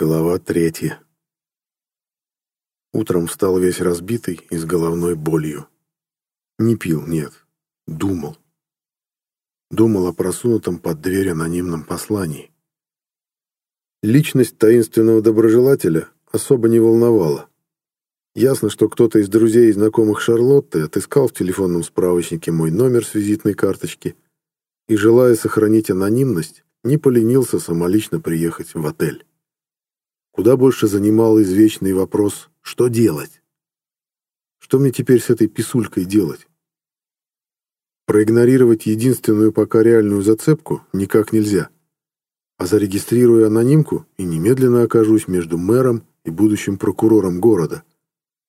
Глава третья. Утром встал весь разбитый и с головной болью. Не пил, нет. Думал. Думал о просунутом под дверь анонимном послании. Личность таинственного доброжелателя особо не волновала. Ясно, что кто-то из друзей и знакомых Шарлотты отыскал в телефонном справочнике мой номер с визитной карточки и, желая сохранить анонимность, не поленился самолично приехать в отель. Куда больше занимал извечный вопрос «что делать?». Что мне теперь с этой писулькой делать? Проигнорировать единственную пока реальную зацепку никак нельзя. А зарегистрирую анонимку и немедленно окажусь между мэром и будущим прокурором города,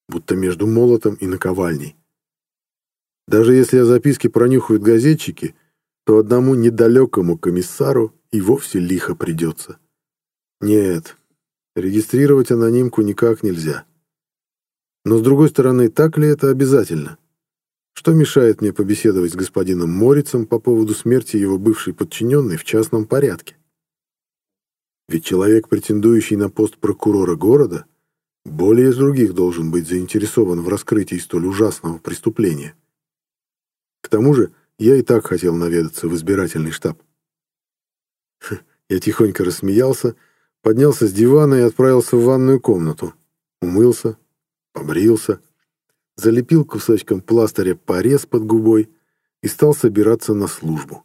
будто между молотом и наковальней. Даже если о записке пронюхают газетчики, то одному недалекому комиссару и вовсе лихо придется. Нет, Регистрировать анонимку никак нельзя. Но, с другой стороны, так ли это обязательно? Что мешает мне побеседовать с господином Морицем по поводу смерти его бывшей подчиненной в частном порядке? Ведь человек, претендующий на пост прокурора города, более из других должен быть заинтересован в раскрытии столь ужасного преступления. К тому же, я и так хотел наведаться в избирательный штаб. Я тихонько рассмеялся, поднялся с дивана и отправился в ванную комнату. Умылся, побрился, залепил кусочком пластыря порез под губой и стал собираться на службу.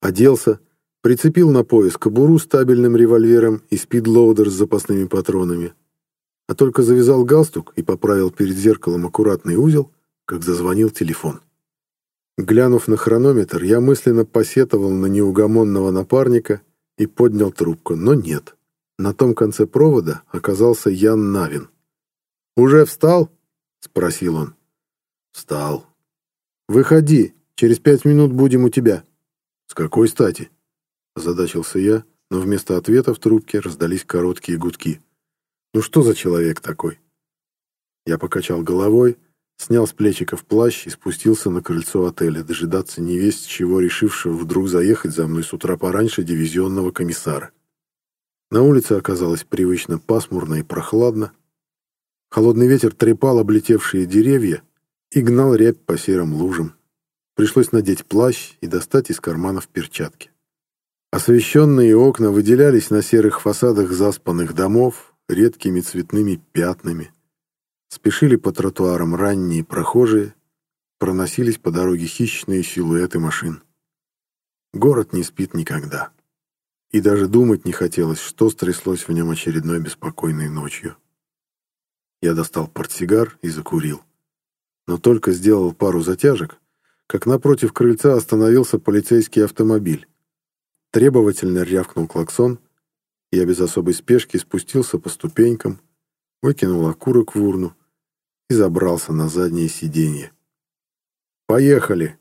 Оделся, прицепил на пояс кобуру с табельным револьвером и спидлоудер с запасными патронами. А только завязал галстук и поправил перед зеркалом аккуратный узел, как зазвонил телефон. Глянув на хронометр, я мысленно посетовал на неугомонного напарника — и поднял трубку, но нет. На том конце провода оказался Ян Навин. «Уже встал?» — спросил он. «Встал». «Выходи, через пять минут будем у тебя». «С какой стати?» — озадачился я, но вместо ответа в трубке раздались короткие гудки. «Ну что за человек такой?» Я покачал головой, снял с плечиков плащ и спустился на крыльцо отеля, дожидаться невесть чего решившего вдруг заехать за мной с утра пораньше дивизионного комиссара. На улице оказалось привычно пасмурно и прохладно. Холодный ветер трепал облетевшие деревья и гнал рябь по серым лужам. Пришлось надеть плащ и достать из карманов перчатки. Освещенные окна выделялись на серых фасадах заспанных домов редкими цветными пятнами. Спешили по тротуарам ранние прохожие, проносились по дороге хищные силуэты машин. Город не спит никогда. И даже думать не хотелось, что стряслось в нем очередной беспокойной ночью. Я достал портсигар и закурил. Но только сделал пару затяжек, как напротив крыльца остановился полицейский автомобиль. Требовательно рявкнул клаксон, я без особой спешки спустился по ступенькам, выкинул окурок в урну и забрался на заднее сиденье. «Поехали!»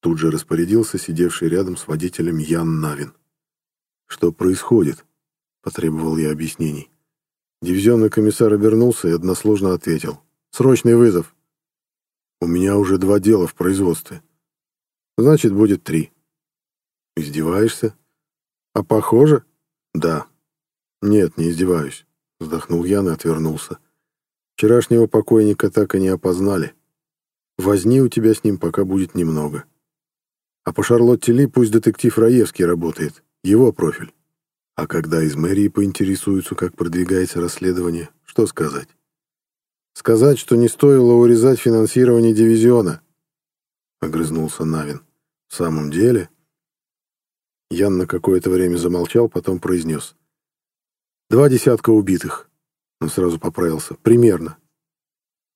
Тут же распорядился сидевший рядом с водителем Ян Навин. «Что происходит?» — потребовал я объяснений. Дивизионный комиссар обернулся и односложно ответил. «Срочный вызов!» «У меня уже два дела в производстве. Значит, будет три». «Издеваешься?» «А похоже?» «Да». «Нет, не издеваюсь», — вздохнул Ян и отвернулся. Вчерашнего покойника так и не опознали. Возни у тебя с ним пока будет немного. А по Шарлотте Ли пусть детектив Раевский работает. Его профиль. А когда из мэрии поинтересуются, как продвигается расследование, что сказать? Сказать, что не стоило урезать финансирование дивизиона. Огрызнулся Навин. В самом деле... Ян на какое-то время замолчал, потом произнес. Два десятка убитых. Он сразу поправился. Примерно.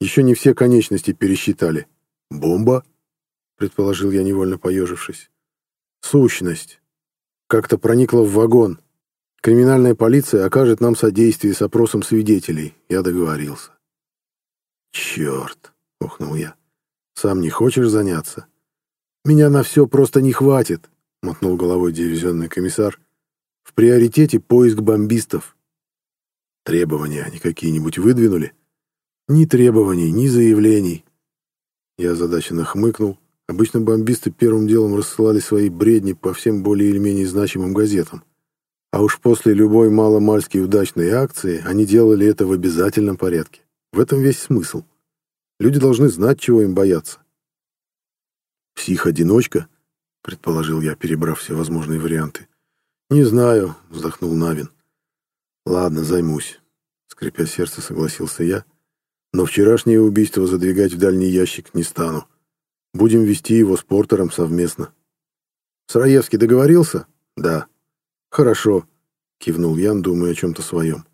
Еще не все конечности пересчитали. Бомба? Предположил я, невольно поежившись. Сущность. Как-то проникла в вагон. Криминальная полиция окажет нам содействие с опросом свидетелей. Я договорился. Черт, ухнул я. Сам не хочешь заняться? Меня на все просто не хватит, мотнул головой дивизионный комиссар. В приоритете поиск бомбистов. Требования они какие-нибудь выдвинули? Ни требований, ни заявлений. Я озадаченно хмыкнул. Обычно бомбисты первым делом рассылали свои бредни по всем более или менее значимым газетам. А уж после любой маломальски удачной акции они делали это в обязательном порядке. В этом весь смысл. Люди должны знать, чего им бояться. «Псих-одиночка?» — предположил я, перебрав все возможные варианты. «Не знаю», — вздохнул Навин. «Ладно, займусь», — скрипя сердце, согласился я. «Но вчерашнее убийство задвигать в дальний ящик не стану. Будем вести его с Портером совместно». «Сраевский договорился?» «Да». «Хорошо», — кивнул Ян, думая о чем-то своем.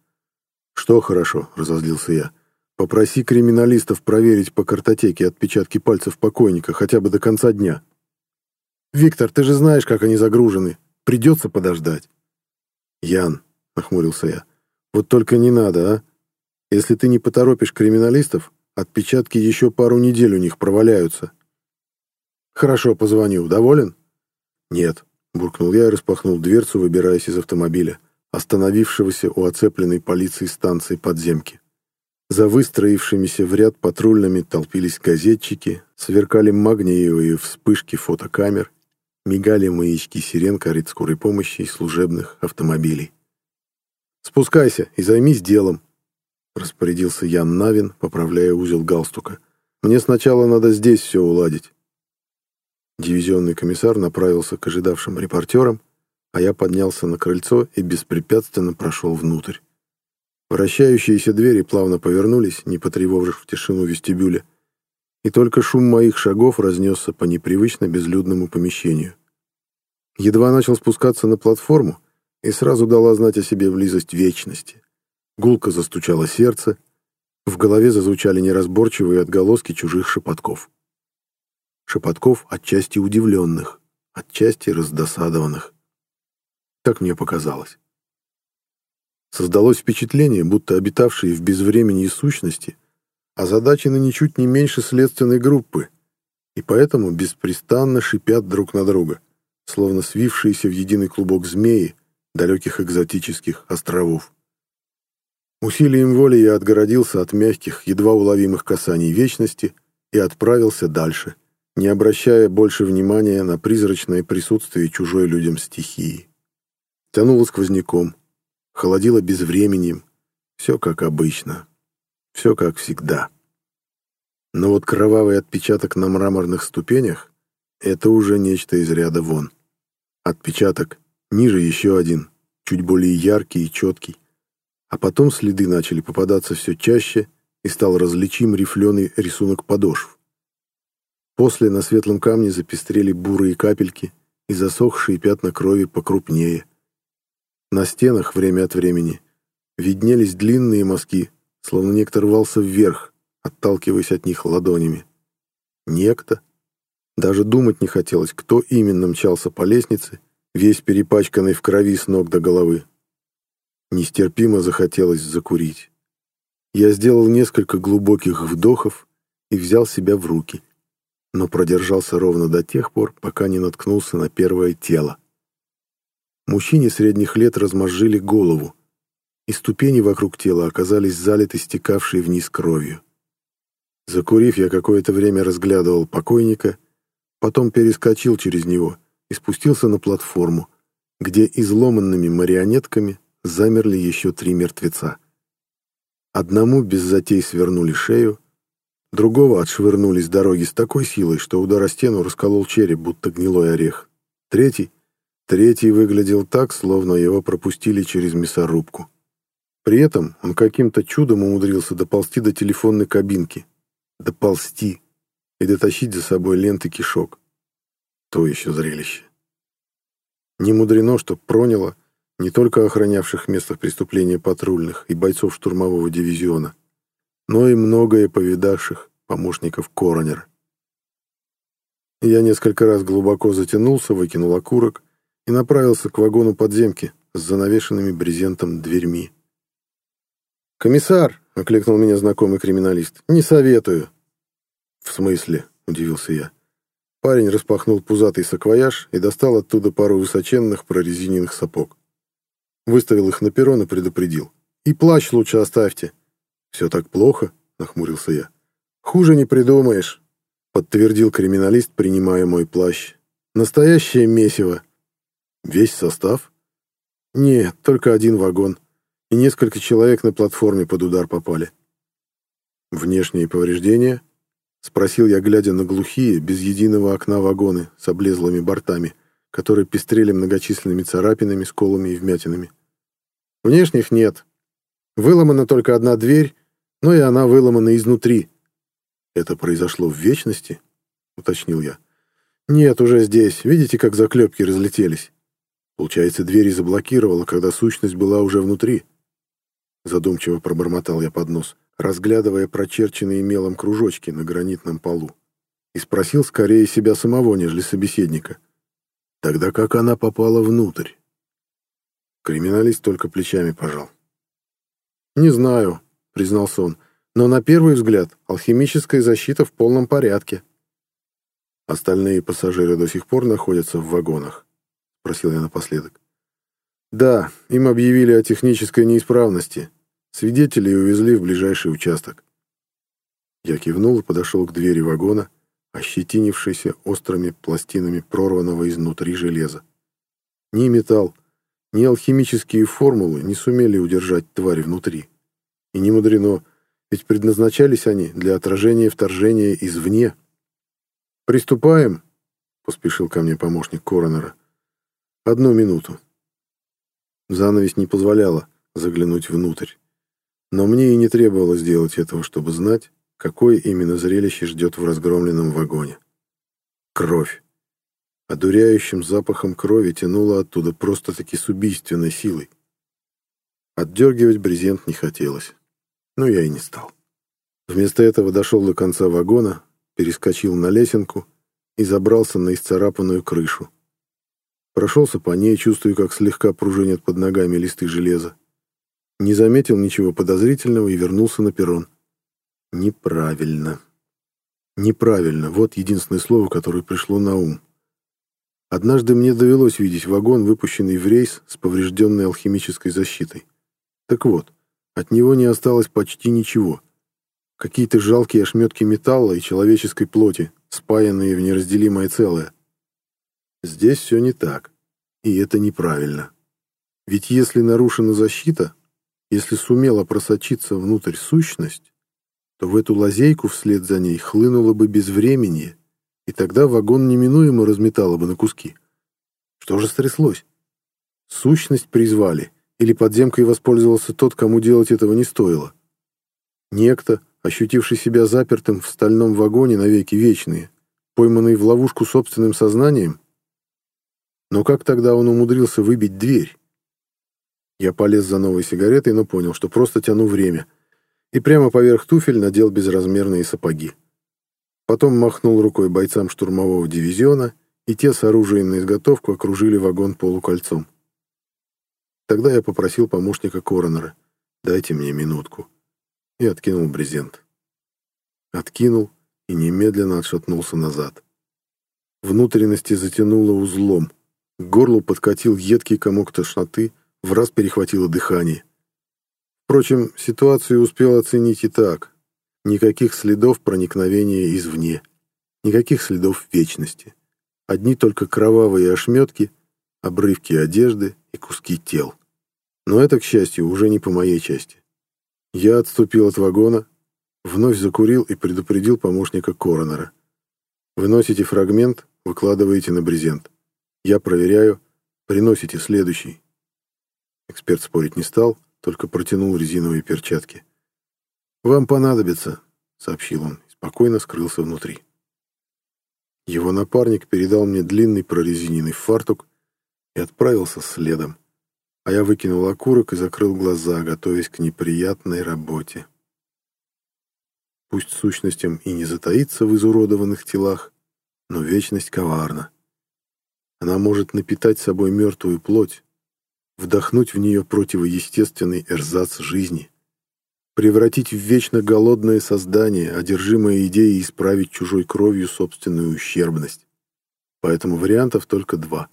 «Что хорошо?» — разозлился я. «Попроси криминалистов проверить по картотеке отпечатки пальцев покойника хотя бы до конца дня». «Виктор, ты же знаешь, как они загружены. Придется подождать». «Ян», — нахмурился я, — «вот только не надо, а? Если ты не поторопишь криминалистов, отпечатки еще пару недель у них проваляются». «Хорошо, позвоню. Доволен?» «Нет», — буркнул я и распахнул дверцу, выбираясь из автомобиля, остановившегося у оцепленной полицией станции подземки. За выстроившимися в ряд патрульными толпились газетчики, сверкали магниевые вспышки фотокамер, мигали маячки сирен карет скорой помощи и служебных автомобилей. «Спускайся и займись делом», — распорядился Ян Навин, поправляя узел галстука. «Мне сначала надо здесь все уладить». Дивизионный комиссар направился к ожидавшим репортерам, а я поднялся на крыльцо и беспрепятственно прошел внутрь. Вращающиеся двери плавно повернулись, не потревожив в тишину вестибюля, и только шум моих шагов разнесся по непривычно безлюдному помещению. Едва начал спускаться на платформу, и сразу дала знать о себе близость вечности. Гулко застучало сердце, в голове зазвучали неразборчивые отголоски чужих шепотков. Шепотков отчасти удивленных, отчасти раздосадованных. Так мне показалось. Создалось впечатление, будто обитавшие в безвременье сущности озадачены ничуть не меньше следственной группы, и поэтому беспрестанно шипят друг на друга, словно свившиеся в единый клубок змеи далеких экзотических островов. Усилием воли я отгородился от мягких, едва уловимых касаний вечности и отправился дальше, не обращая больше внимания на призрачное присутствие чужой людям стихии. Тянуло сквозняком, холодило безвременем, все как обычно. Все как всегда. Но вот кровавый отпечаток на мраморных ступенях — это уже нечто из ряда вон. Отпечаток, ниже еще один, чуть более яркий и четкий. А потом следы начали попадаться все чаще, и стал различим рифленый рисунок подошв. После на светлом камне запестрели бурые капельки и засохшие пятна крови покрупнее. На стенах время от времени виднелись длинные мазки словно некто рвался вверх, отталкиваясь от них ладонями. Некто. Даже думать не хотелось, кто именно мчался по лестнице, весь перепачканный в крови с ног до головы. Нестерпимо захотелось закурить. Я сделал несколько глубоких вдохов и взял себя в руки, но продержался ровно до тех пор, пока не наткнулся на первое тело. Мужчине средних лет размозжили голову, и ступени вокруг тела оказались залиты стекавшей вниз кровью. Закурив, я какое-то время разглядывал покойника, потом перескочил через него и спустился на платформу, где изломанными марионетками замерли еще три мертвеца. Одному без затей свернули шею, другого отшвырнули с дороги с такой силой, что удар о стену расколол череп, будто гнилой орех. Третий, третий выглядел так, словно его пропустили через мясорубку. При этом он каким-то чудом умудрился доползти до телефонной кабинки. Доползти и дотащить за собой ленты кишок. То еще зрелище. Не мудрено, что проняло не только охранявших местах преступления патрульных и бойцов штурмового дивизиона, но и многое повидавших помощников коронера. Я несколько раз глубоко затянулся, выкинул окурок и направился к вагону подземки с занавешенными брезентом дверьми. «Комиссар!» — окликнул меня знакомый криминалист. «Не советую». «В смысле?» — удивился я. Парень распахнул пузатый саквояж и достал оттуда пару высоченных прорезиненных сапог. Выставил их на перрон и предупредил. «И плащ лучше оставьте». «Все так плохо?» — нахмурился я. «Хуже не придумаешь», — подтвердил криминалист, принимая мой плащ. «Настоящее месиво». «Весь состав?» Нет, только один вагон. И несколько человек на платформе под удар попали. Внешние повреждения? Спросил я, глядя на глухие, без единого окна вагоны с облезлыми бортами, которые пестрели многочисленными царапинами, сколами и вмятинами. Внешних нет. Выломана только одна дверь, но и она выломана изнутри. Это произошло в вечности? Уточнил я. Нет, уже здесь. Видите, как заклепки разлетелись? Получается, дверь заблокировала, когда сущность была уже внутри. Задумчиво пробормотал я под нос, разглядывая прочерченные мелом кружочки на гранитном полу. И спросил скорее себя самого, нежели собеседника. Тогда как она попала внутрь? Криминалист только плечами пожал. «Не знаю», — признался он, — «но на первый взгляд алхимическая защита в полном порядке». «Остальные пассажиры до сих пор находятся в вагонах?» — спросил я напоследок. «Да, им объявили о технической неисправности. Свидетелей увезли в ближайший участок». Я кивнул и подошел к двери вагона, ощетинившейся острыми пластинами прорванного изнутри железа. Ни металл, ни алхимические формулы не сумели удержать тварь внутри. И не мудрено, ведь предназначались они для отражения вторжения извне. «Приступаем», — поспешил ко мне помощник коронера. «Одну минуту». Занавесь не позволяла заглянуть внутрь. Но мне и не требовалось сделать этого, чтобы знать, какое именно зрелище ждет в разгромленном вагоне. Кровь. Одуряющим запахом крови тянуло оттуда просто-таки с убийственной силой. Отдергивать брезент не хотелось. Но я и не стал. Вместо этого дошел до конца вагона, перескочил на лесенку и забрался на исцарапанную крышу. Прошелся по ней, чувствуя, как слегка пружинят под ногами листы железа. Не заметил ничего подозрительного и вернулся на перрон. Неправильно. Неправильно. Вот единственное слово, которое пришло на ум. Однажды мне довелось видеть вагон, выпущенный в рейс с поврежденной алхимической защитой. Так вот, от него не осталось почти ничего. Какие-то жалкие ошметки металла и человеческой плоти, спаянные в неразделимое целое. Здесь все не так. И это неправильно. Ведь если нарушена защита, если сумела просочиться внутрь сущность, то в эту лазейку вслед за ней хлынуло бы безвременье, и тогда вагон неминуемо разметало бы на куски. Что же стряслось? Сущность призвали, или подземкой воспользовался тот, кому делать этого не стоило? Некто, ощутивший себя запертым в стальном вагоне навеки вечные, пойманный в ловушку собственным сознанием? Но как тогда он умудрился выбить дверь? Я полез за новой сигаретой, но понял, что просто тяну время, и прямо поверх туфель надел безразмерные сапоги. Потом махнул рукой бойцам штурмового дивизиона, и те с оружием на изготовку окружили вагон полукольцом. Тогда я попросил помощника коронера «Дайте мне минутку» и откинул брезент. Откинул и немедленно отшатнулся назад. Внутренности затянуло узлом, к горлу подкатил едкий комок тошноты, в раз перехватило дыхание. Впрочем, ситуацию успел оценить и так. Никаких следов проникновения извне. Никаких следов вечности. Одни только кровавые ошметки, обрывки одежды и куски тел. Но это, к счастью, уже не по моей части. Я отступил от вагона, вновь закурил и предупредил помощника коронера. Выносите фрагмент, выкладываете на брезент. Я проверяю, приносите следующий. Эксперт спорить не стал, только протянул резиновые перчатки. «Вам понадобится», — сообщил он, и спокойно скрылся внутри. Его напарник передал мне длинный прорезиненный фартук и отправился следом, а я выкинул окурок и закрыл глаза, готовясь к неприятной работе. Пусть сущностям и не затаится в изуродованных телах, но вечность коварна. Она может напитать собой мертвую плоть, вдохнуть в нее противоестественный эрзац жизни превратить в вечно голодное создание, одержимое идеей исправить чужой кровью собственную ущербность. Поэтому вариантов только два.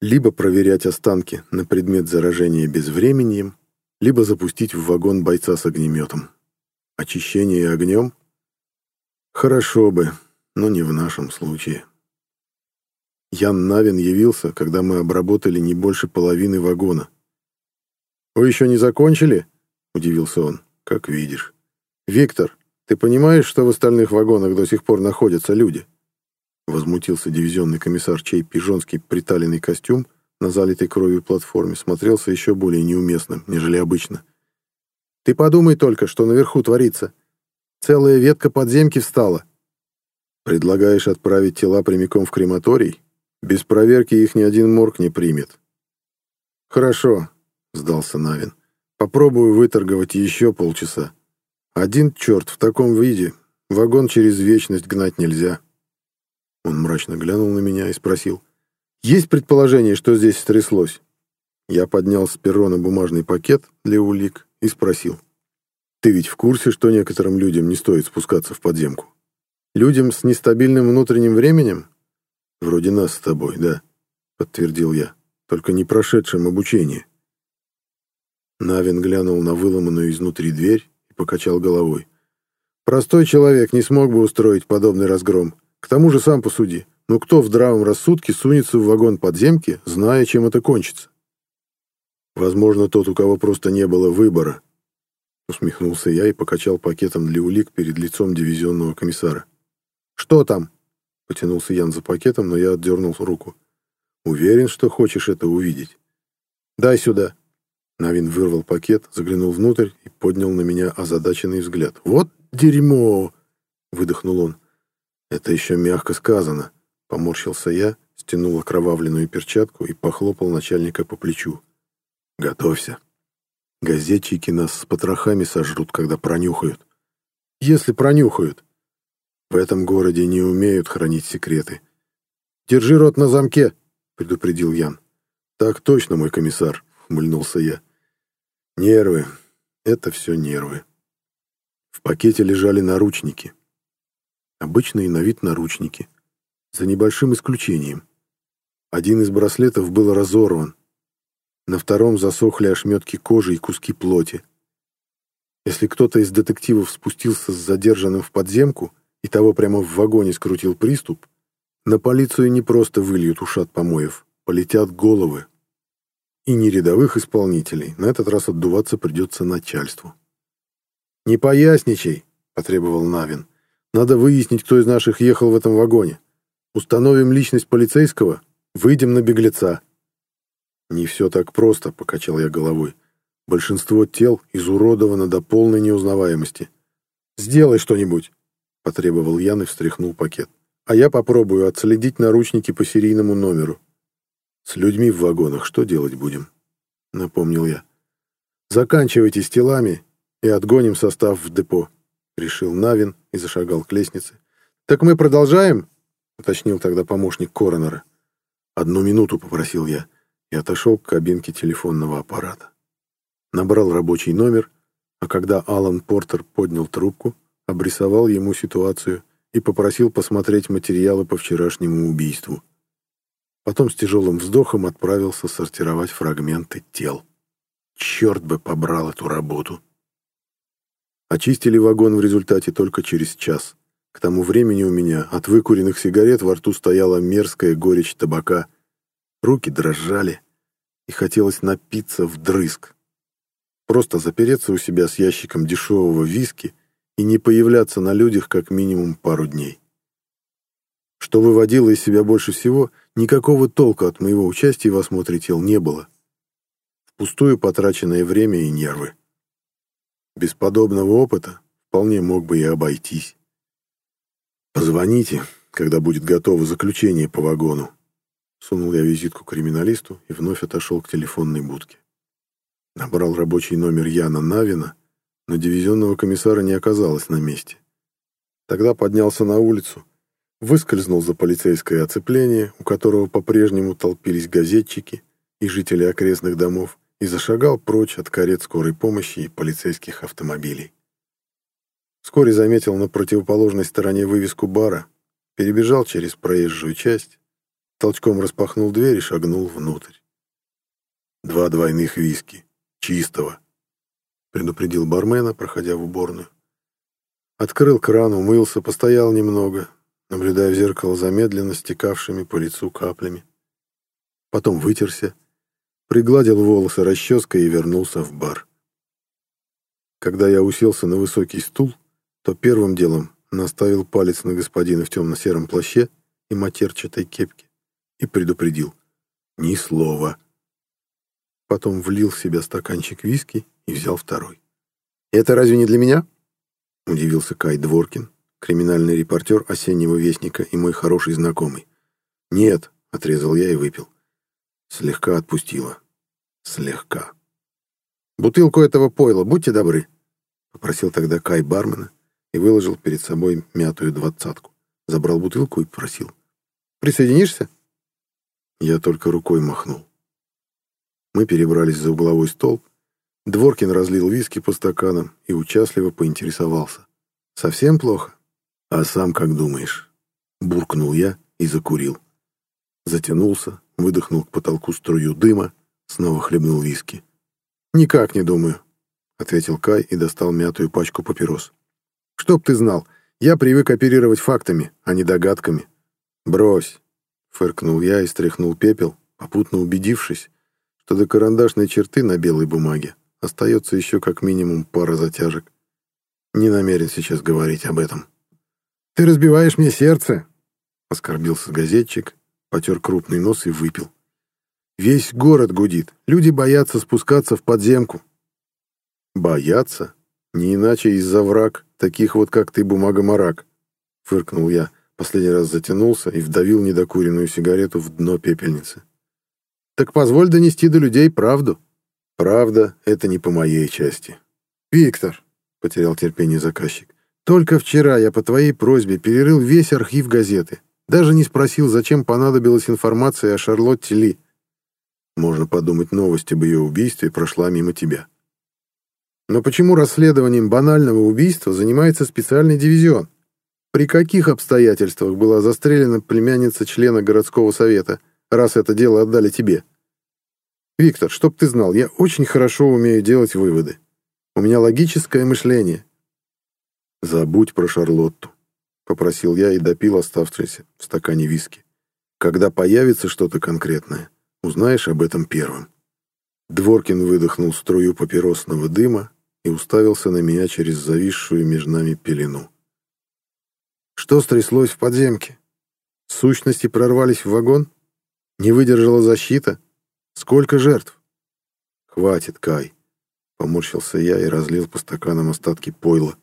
Либо проверять останки на предмет заражения безвременем, либо запустить в вагон бойца с огнеметом. Очищение огнем? Хорошо бы, но не в нашем случае. Ян Навин явился, когда мы обработали не больше половины вагона, «Вы еще не закончили?» — удивился он. «Как видишь». «Виктор, ты понимаешь, что в остальных вагонах до сих пор находятся люди?» Возмутился дивизионный комиссар, чей пижонский приталенный костюм на залитой кровью платформе смотрелся еще более неуместным, нежели обычно. «Ты подумай только, что наверху творится. Целая ветка подземки встала». «Предлагаешь отправить тела прямиком в крематорий? Без проверки их ни один морг не примет». «Хорошо», — сдался Навин. «Попробую выторговать еще полчаса. Один черт в таком виде. Вагон через вечность гнать нельзя». Он мрачно глянул на меня и спросил. «Есть предположение, что здесь стряслось?» Я поднял с перрона бумажный пакет для улик и спросил. «Ты ведь в курсе, что некоторым людям не стоит спускаться в подземку? Людям с нестабильным внутренним временем? Вроде нас с тобой, да», — подтвердил я, «только не прошедшим обучение». Навин глянул на выломанную изнутри дверь и покачал головой. «Простой человек не смог бы устроить подобный разгром. К тому же сам посуди. Ну кто в здравом рассудке сунется в вагон подземки, зная, чем это кончится? Возможно, тот, у кого просто не было выбора. Усмехнулся я и покачал пакетом для улик перед лицом дивизионного комиссара. «Что там?» Потянулся Ян за пакетом, но я отдернул руку. «Уверен, что хочешь это увидеть?» «Дай сюда». Навин вырвал пакет, заглянул внутрь и поднял на меня озадаченный взгляд. «Вот дерьмо!» — выдохнул он. «Это еще мягко сказано», — поморщился я, стянул окровавленную перчатку и похлопал начальника по плечу. «Готовься. Газетчики нас с потрохами сожрут, когда пронюхают. Если пронюхают. В этом городе не умеют хранить секреты. Держи рот на замке», — предупредил Ян. «Так точно, мой комиссар», — ухмыльнулся я. «Нервы. Это все нервы». В пакете лежали наручники. Обычные на вид наручники. За небольшим исключением. Один из браслетов был разорван. На втором засохли ошметки кожи и куски плоти. Если кто-то из детективов спустился с задержанным в подземку и того прямо в вагоне скрутил приступ, на полицию не просто выльют ушат помоев, полетят головы. И не рядовых исполнителей, на этот раз отдуваться придется начальству. «Не поясничай», — потребовал Навин. Надо выяснить, кто из наших ехал в этом вагоне. Установим личность полицейского, выйдем на беглеца». «Не все так просто», — покачал я головой. «Большинство тел изуродовано до полной неузнаваемости». «Сделай что-нибудь», — потребовал Ян и встряхнул пакет. «А я попробую отследить наручники по серийному номеру». «С людьми в вагонах что делать будем?» — напомнил я. «Заканчивайте с телами и отгоним состав в депо». — решил Навин и зашагал к лестнице. «Так мы продолжаем?» — уточнил тогда помощник коронера. «Одну минуту», — попросил я, и отошел к кабинке телефонного аппарата. Набрал рабочий номер, а когда Алан Портер поднял трубку, обрисовал ему ситуацию и попросил посмотреть материалы по вчерашнему убийству. Потом с тяжелым вздохом отправился сортировать фрагменты тел. Черт бы побрал эту работу! Очистили вагон в результате только через час. К тому времени у меня от выкуренных сигарет во рту стояла мерзкая горечь табака. Руки дрожали, и хотелось напиться вдрызг. Просто запереться у себя с ящиком дешевого виски и не появляться на людях как минимум пару дней. Что выводило из себя больше всего, никакого толка от моего участия в осмотре тел не было. Впустую потраченное время и нервы. Без подобного опыта вполне мог бы и обойтись. «Позвоните, когда будет готово заключение по вагону». Сунул я визитку криминалисту и вновь отошел к телефонной будке. Набрал рабочий номер Яна Навина, но дивизионного комиссара не оказалось на месте. Тогда поднялся на улицу, выскользнул за полицейское оцепление, у которого по-прежнему толпились газетчики и жители окрестных домов, и зашагал прочь от карет скорой помощи и полицейских автомобилей. Вскоре заметил на противоположной стороне вывеску бара, перебежал через проезжую часть, толчком распахнул дверь и шагнул внутрь. «Два двойных виски. Чистого», — предупредил бармена, проходя в уборную. Открыл кран, умылся, постоял немного, наблюдая в зеркало замедленно стекавшими по лицу каплями. Потом вытерся, пригладил волосы расческой и вернулся в бар. Когда я уселся на высокий стул, то первым делом наставил палец на господина в темно-сером плаще и матерчатой кепке и предупредил «Ни слова». Потом влил в себя стаканчик виски и взял второй. «Это разве не для меня?» — удивился Кай Дворкин, криминальный репортер «Осеннего вестника» и мой хороший знакомый. «Нет», — отрезал я и выпил. Слегка отпустила. Слегка. «Бутылку этого пойла, будьте добры», — попросил тогда Кай бармена и выложил перед собой мятую двадцатку. Забрал бутылку и просил. «Присоединишься?» Я только рукой махнул. Мы перебрались за угловой стол. Дворкин разлил виски по стаканам и участливо поинтересовался. «Совсем плохо?» «А сам как думаешь?» Буркнул я и закурил. Затянулся, выдохнул к потолку струю дыма, снова хлебнул виски. «Никак не думаю», — ответил Кай и достал мятую пачку папирос. «Чтоб ты знал, я привык оперировать фактами, а не догадками». «Брось», — фыркнул я и стряхнул пепел, попутно убедившись, что до карандашной черты на белой бумаге остается еще как минимум пара затяжек. Не намерен сейчас говорить об этом. «Ты разбиваешь мне сердце!» — оскорбился газетчик потер крупный нос и выпил. Весь город гудит. Люди боятся спускаться в подземку. Боятся? Не иначе из-за враг, таких вот как ты, бумага-марак. Фыркнул я, последний раз затянулся и вдавил недокуренную сигарету в дно пепельницы. Так позволь донести до людей правду. Правда — это не по моей части. Виктор, — потерял терпение заказчик, — только вчера я по твоей просьбе перерыл весь архив газеты. Даже не спросил, зачем понадобилась информация о Шарлотте Ли. Можно подумать, новость об ее убийстве прошла мимо тебя. Но почему расследованием банального убийства занимается специальный дивизион? При каких обстоятельствах была застрелена племянница члена городского совета, раз это дело отдали тебе? Виктор, чтоб ты знал, я очень хорошо умею делать выводы. У меня логическое мышление. Забудь про Шарлотту. — попросил я и допил оставшийся в стакане виски. «Когда появится что-то конкретное, узнаешь об этом первым». Дворкин выдохнул струю папиросного дыма и уставился на меня через зависшую между нами пелену. «Что стряслось в подземке? Сущности прорвались в вагон? Не выдержала защита? Сколько жертв?» «Хватит, Кай», — поморщился я и разлил по стаканам остатки пойла.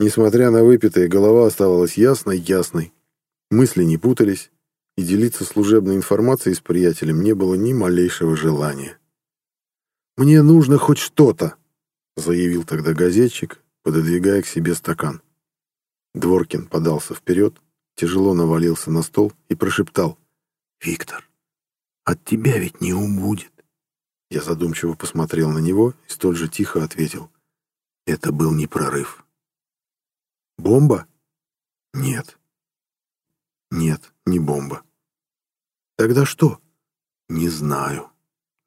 Несмотря на выпитое, голова оставалась ясной-ясной. Мысли не путались, и делиться служебной информацией с приятелем не было ни малейшего желания. «Мне нужно хоть что-то», — заявил тогда газетчик, пододвигая к себе стакан. Дворкин подался вперед, тяжело навалился на стол и прошептал. «Виктор, от тебя ведь не убудет». Я задумчиво посмотрел на него и столь же тихо ответил. Это был не прорыв. Бомба? Нет. Нет, не бомба. Тогда что? Не знаю.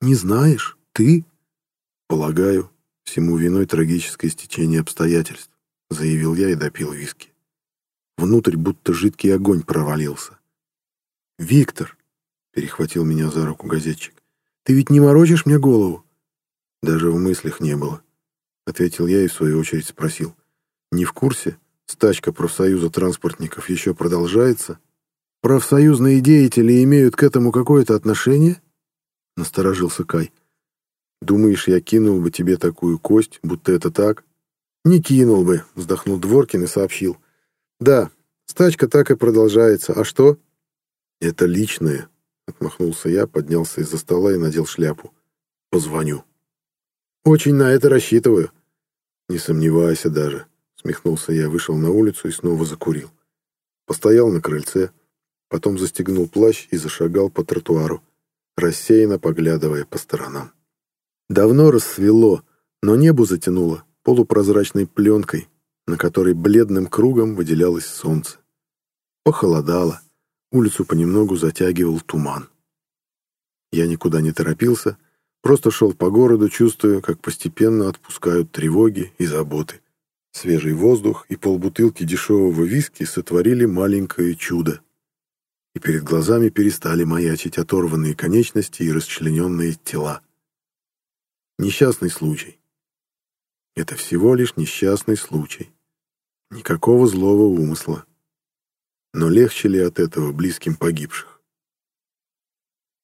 Не знаешь? Ты? Полагаю, всему виной трагическое стечение обстоятельств, заявил я и допил виски. Внутрь будто жидкий огонь провалился. «Виктор!» — перехватил меня за руку газетчик. «Ты ведь не морочишь мне голову?» «Даже в мыслях не было», — ответил я и в свою очередь спросил. «Не в курсе, Стачка профсоюза транспортников еще продолжается. Профсоюзные деятели имеют к этому какое-то отношение? Насторожился Кай. Думаешь, я кинул бы тебе такую кость, будто это так? Не кинул бы, вздохнул Дворкин и сообщил. Да, стачка так и продолжается. А что? Это личное, отмахнулся я, поднялся из-за стола и надел шляпу. Позвоню. Очень на это рассчитываю. Не сомневайся даже. Смехнулся я, вышел на улицу и снова закурил. Постоял на крыльце, потом застегнул плащ и зашагал по тротуару, рассеянно поглядывая по сторонам. Давно рассвело, но небо затянуло полупрозрачной пленкой, на которой бледным кругом выделялось солнце. Похолодало, улицу понемногу затягивал туман. Я никуда не торопился, просто шел по городу, чувствуя, как постепенно отпускают тревоги и заботы. Свежий воздух и полбутылки дешевого виски сотворили маленькое чудо. и перед глазами перестали маячить оторванные конечности и расчлененные тела. Несчастный случай. Это всего лишь несчастный случай. Никакого злого умысла. Но легче ли от этого близким погибших?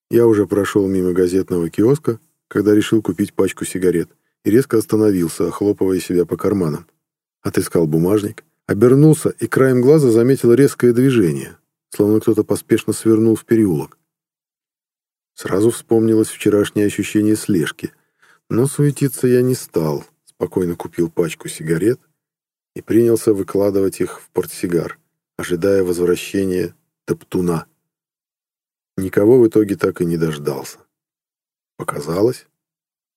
Я уже прошел мимо газетного киоска, когда решил купить пачку сигарет, и резко остановился, охлопывая себя по карманам. Отыскал бумажник, обернулся и краем глаза заметил резкое движение, словно кто-то поспешно свернул в переулок. Сразу вспомнилось вчерашнее ощущение слежки, но суетиться я не стал, спокойно купил пачку сигарет и принялся выкладывать их в портсигар, ожидая возвращения Топтуна. Никого в итоге так и не дождался. Показалось?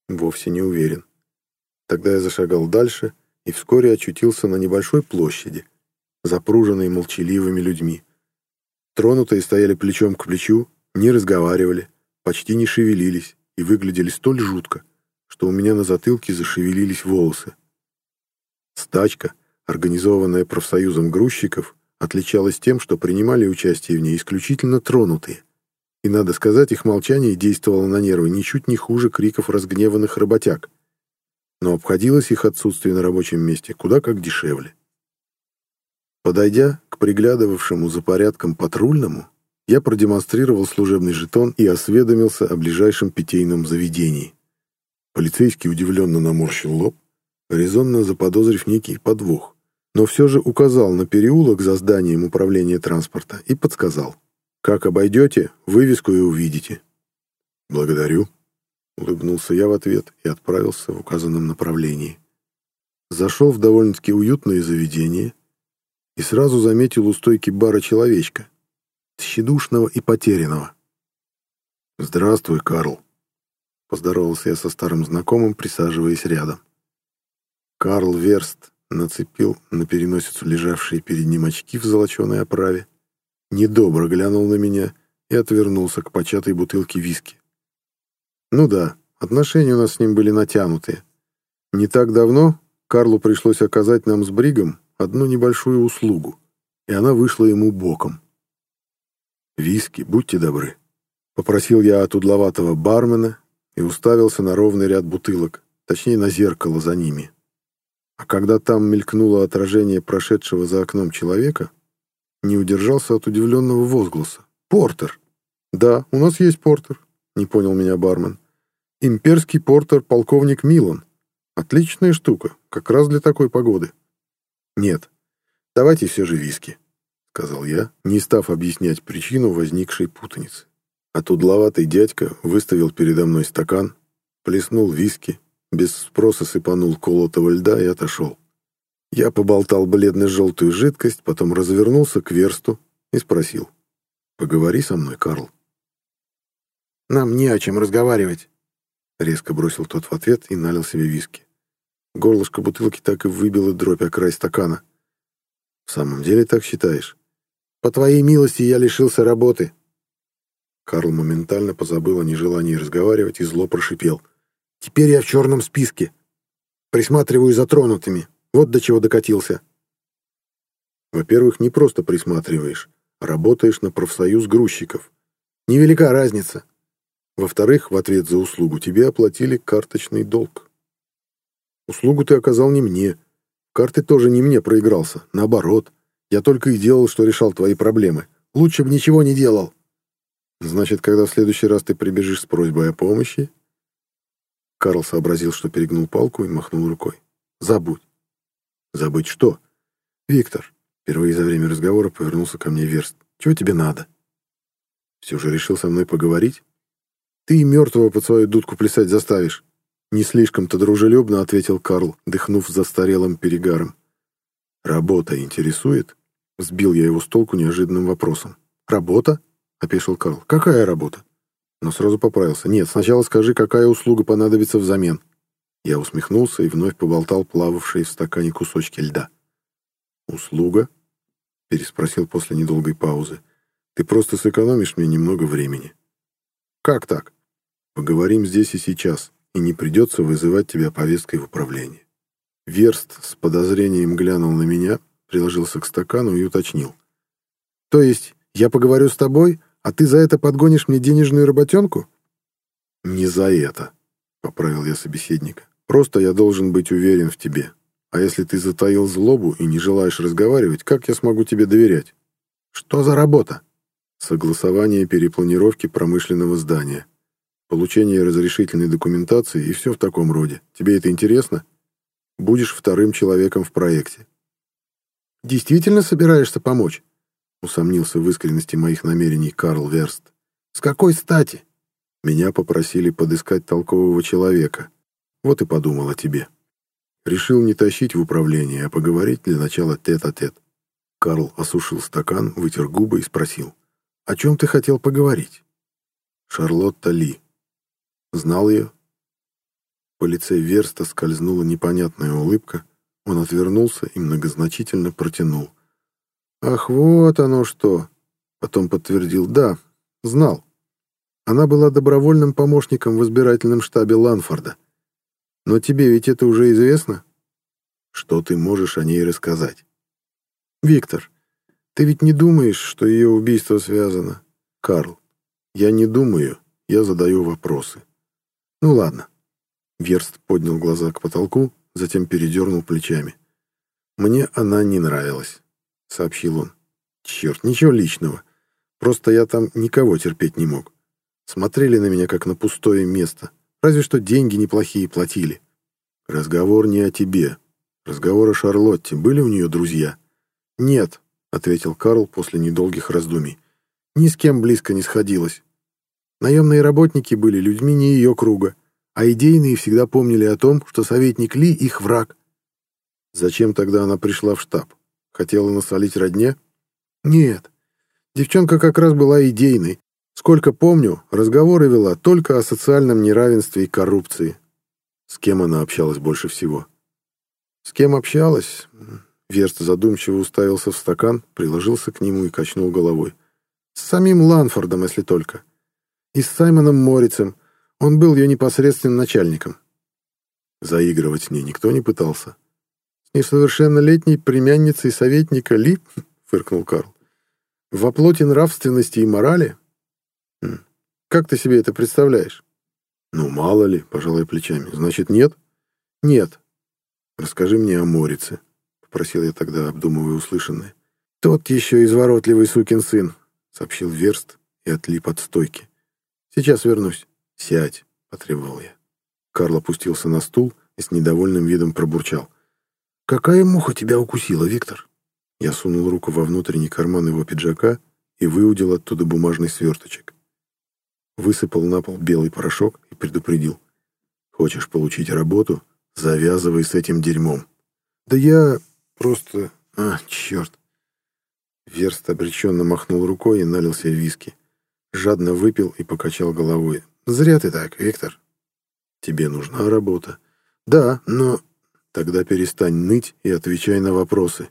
Вовсе не уверен. Тогда я зашагал дальше и вскоре очутился на небольшой площади, запруженной молчаливыми людьми. Тронутые стояли плечом к плечу, не разговаривали, почти не шевелились и выглядели столь жутко, что у меня на затылке зашевелились волосы. Стачка, организованная профсоюзом грузчиков, отличалась тем, что принимали участие в ней исключительно тронутые. И, надо сказать, их молчание действовало на нервы ничуть не хуже криков разгневанных работяг. Но обходилось их отсутствие на рабочем месте куда как дешевле. Подойдя к приглядывавшему за порядком патрульному, я продемонстрировал служебный жетон и осведомился о ближайшем питейном заведении. Полицейский удивленно наморщил лоб, резонно заподозрив некий подвох, но все же указал на переулок за зданием управления транспорта и подсказал. «Как обойдете, вывеску и увидите». «Благодарю», — улыбнулся я в ответ и отправился в указанном направлении. Зашел в довольно-таки уютное заведение и сразу заметил у стойки бара человечка, тщедушного и потерянного. «Здравствуй, Карл», — поздоровался я со старым знакомым, присаживаясь рядом. Карл Верст нацепил на переносицу лежавшие перед ним очки в золоченой оправе, недобро глянул на меня и отвернулся к початой бутылке виски. Ну да, отношения у нас с ним были натянутые. Не так давно Карлу пришлось оказать нам с Бригом одну небольшую услугу, и она вышла ему боком. «Виски, будьте добры», — попросил я от удловатого бармена и уставился на ровный ряд бутылок, точнее на зеркало за ними. А когда там мелькнуло отражение прошедшего за окном человека, не удержался от удивленного возгласа. «Портер!» «Да, у нас есть портер», — не понял меня бармен. «Имперский портер полковник Милан. Отличная штука, как раз для такой погоды». «Нет, давайте все же виски», — сказал я, не став объяснять причину возникшей путаницы. А тудловатый дядька выставил передо мной стакан, плеснул виски, без спроса сыпанул колотого льда и отошел. Я поболтал бледно-желтую жидкость, потом развернулся к версту и спросил. «Поговори со мной, Карл». «Нам не о чем разговаривать», — резко бросил тот в ответ и налил себе виски. Горлышко бутылки так и выбило дробь о край стакана. «В самом деле так считаешь?» «По твоей милости я лишился работы», Карл моментально позабыл о нежелании разговаривать и зло прошипел. «Теперь я в черном списке. Присматриваю за тронутыми. Вот до чего докатился». Во-первых, не просто присматриваешь, а работаешь на профсоюз грузчиков. Невелика разница. Во-вторых, в ответ за услугу тебе оплатили карточный долг. Услугу ты оказал не мне. Карты тоже не мне проигрался. Наоборот, я только и делал, что решал твои проблемы. Лучше бы ничего не делал. Значит, когда в следующий раз ты прибежишь с просьбой о помощи...» Карл сообразил, что перегнул палку и махнул рукой. «Забудь». «Забыть что?» «Виктор». Впервые за время разговора повернулся ко мне Верст. «Чего тебе надо?» «Все же решил со мной поговорить?» «Ты и мертвого под свою дудку плясать заставишь». Не слишком-то дружелюбно ответил Карл, дыхнув застарелым перегаром. «Работа интересует?» Сбил я его с толку неожиданным вопросом. «Работа?» — опешил Карл. «Какая работа?» Но сразу поправился. «Нет, сначала скажи, какая услуга понадобится взамен». Я усмехнулся и вновь поболтал плававшие в стакане кусочки льда. «Услуга?» — переспросил после недолгой паузы. «Ты просто сэкономишь мне немного времени». «Как так?» «Поговорим здесь и сейчас, и не придется вызывать тебя повесткой в управление». Верст с подозрением глянул на меня, приложился к стакану и уточнил. «То есть Я поговорю с тобой, а ты за это подгонишь мне денежную работенку?» «Не за это», — поправил я собеседника. «Просто я должен быть уверен в тебе. А если ты затаил злобу и не желаешь разговаривать, как я смогу тебе доверять?» «Что за работа?» «Согласование перепланировки промышленного здания. Получение разрешительной документации и все в таком роде. Тебе это интересно? Будешь вторым человеком в проекте». «Действительно собираешься помочь?» Усомнился в искренности моих намерений Карл Верст. «С какой стати?» Меня попросили подыскать толкового человека. Вот и подумал о тебе. Решил не тащить в управление, а поговорить для начала тет-а-тет. -тет. Карл осушил стакан, вытер губы и спросил. «О чем ты хотел поговорить?» «Шарлотта Ли. Знал ее?» По лице Верста скользнула непонятная улыбка. Он отвернулся и многозначительно протянул. «Ах, вот оно что!» Потом подтвердил «Да, знал». Она была добровольным помощником в избирательном штабе Ланфорда. Но тебе ведь это уже известно? Что ты можешь о ней рассказать? Виктор, ты ведь не думаешь, что ее убийство связано? Карл, я не думаю, я задаю вопросы. Ну ладно. Верст поднял глаза к потолку, затем передернул плечами. Мне она не нравилась. — сообщил он. «Черт, ничего личного. Просто я там никого терпеть не мог. Смотрели на меня, как на пустое место. Разве что деньги неплохие платили. Разговор не о тебе. Разговор о Шарлотте. Были у нее друзья?» «Нет», — ответил Карл после недолгих раздумий. «Ни с кем близко не сходилось. Наемные работники были людьми не ее круга, а идейные всегда помнили о том, что советник Ли — их враг. Зачем тогда она пришла в штаб? Хотела насолить родне? Нет. Девчонка как раз была идейной. Сколько помню, разговоры вела только о социальном неравенстве и коррупции. С кем она общалась больше всего? С кем общалась? Верст задумчиво уставился в стакан, приложился к нему и качнул головой. С самим Ланфордом, если только. И с Саймоном Морицем. Он был ее непосредственным начальником. Заигрывать с ней никто не пытался. «Несовершеннолетней племянницей советника Ли?» — фыркнул Карл. «В оплоте нравственности и морали? Хм. Как ты себе это представляешь?» «Ну, мало ли», — пожалуй плечами. «Значит, нет?» «Нет». «Расскажи мне о Морице», — попросил я тогда, обдумывая услышанное. «Тот еще изворотливый сукин сын», — сообщил Верст и отлип от стойки. «Сейчас вернусь». «Сядь», — потребовал я. Карл опустился на стул и с недовольным видом пробурчал. «Какая муха тебя укусила, Виктор?» Я сунул руку во внутренний карман его пиджака и выудил оттуда бумажный сверточек. Высыпал на пол белый порошок и предупредил. «Хочешь получить работу? Завязывай с этим дерьмом». «Да я просто... А, черт!» Верст обреченно махнул рукой и налил себе виски. Жадно выпил и покачал головой. «Зря ты так, Виктор». «Тебе нужна работа». «Да, но Тогда перестань ныть и отвечай на вопросы.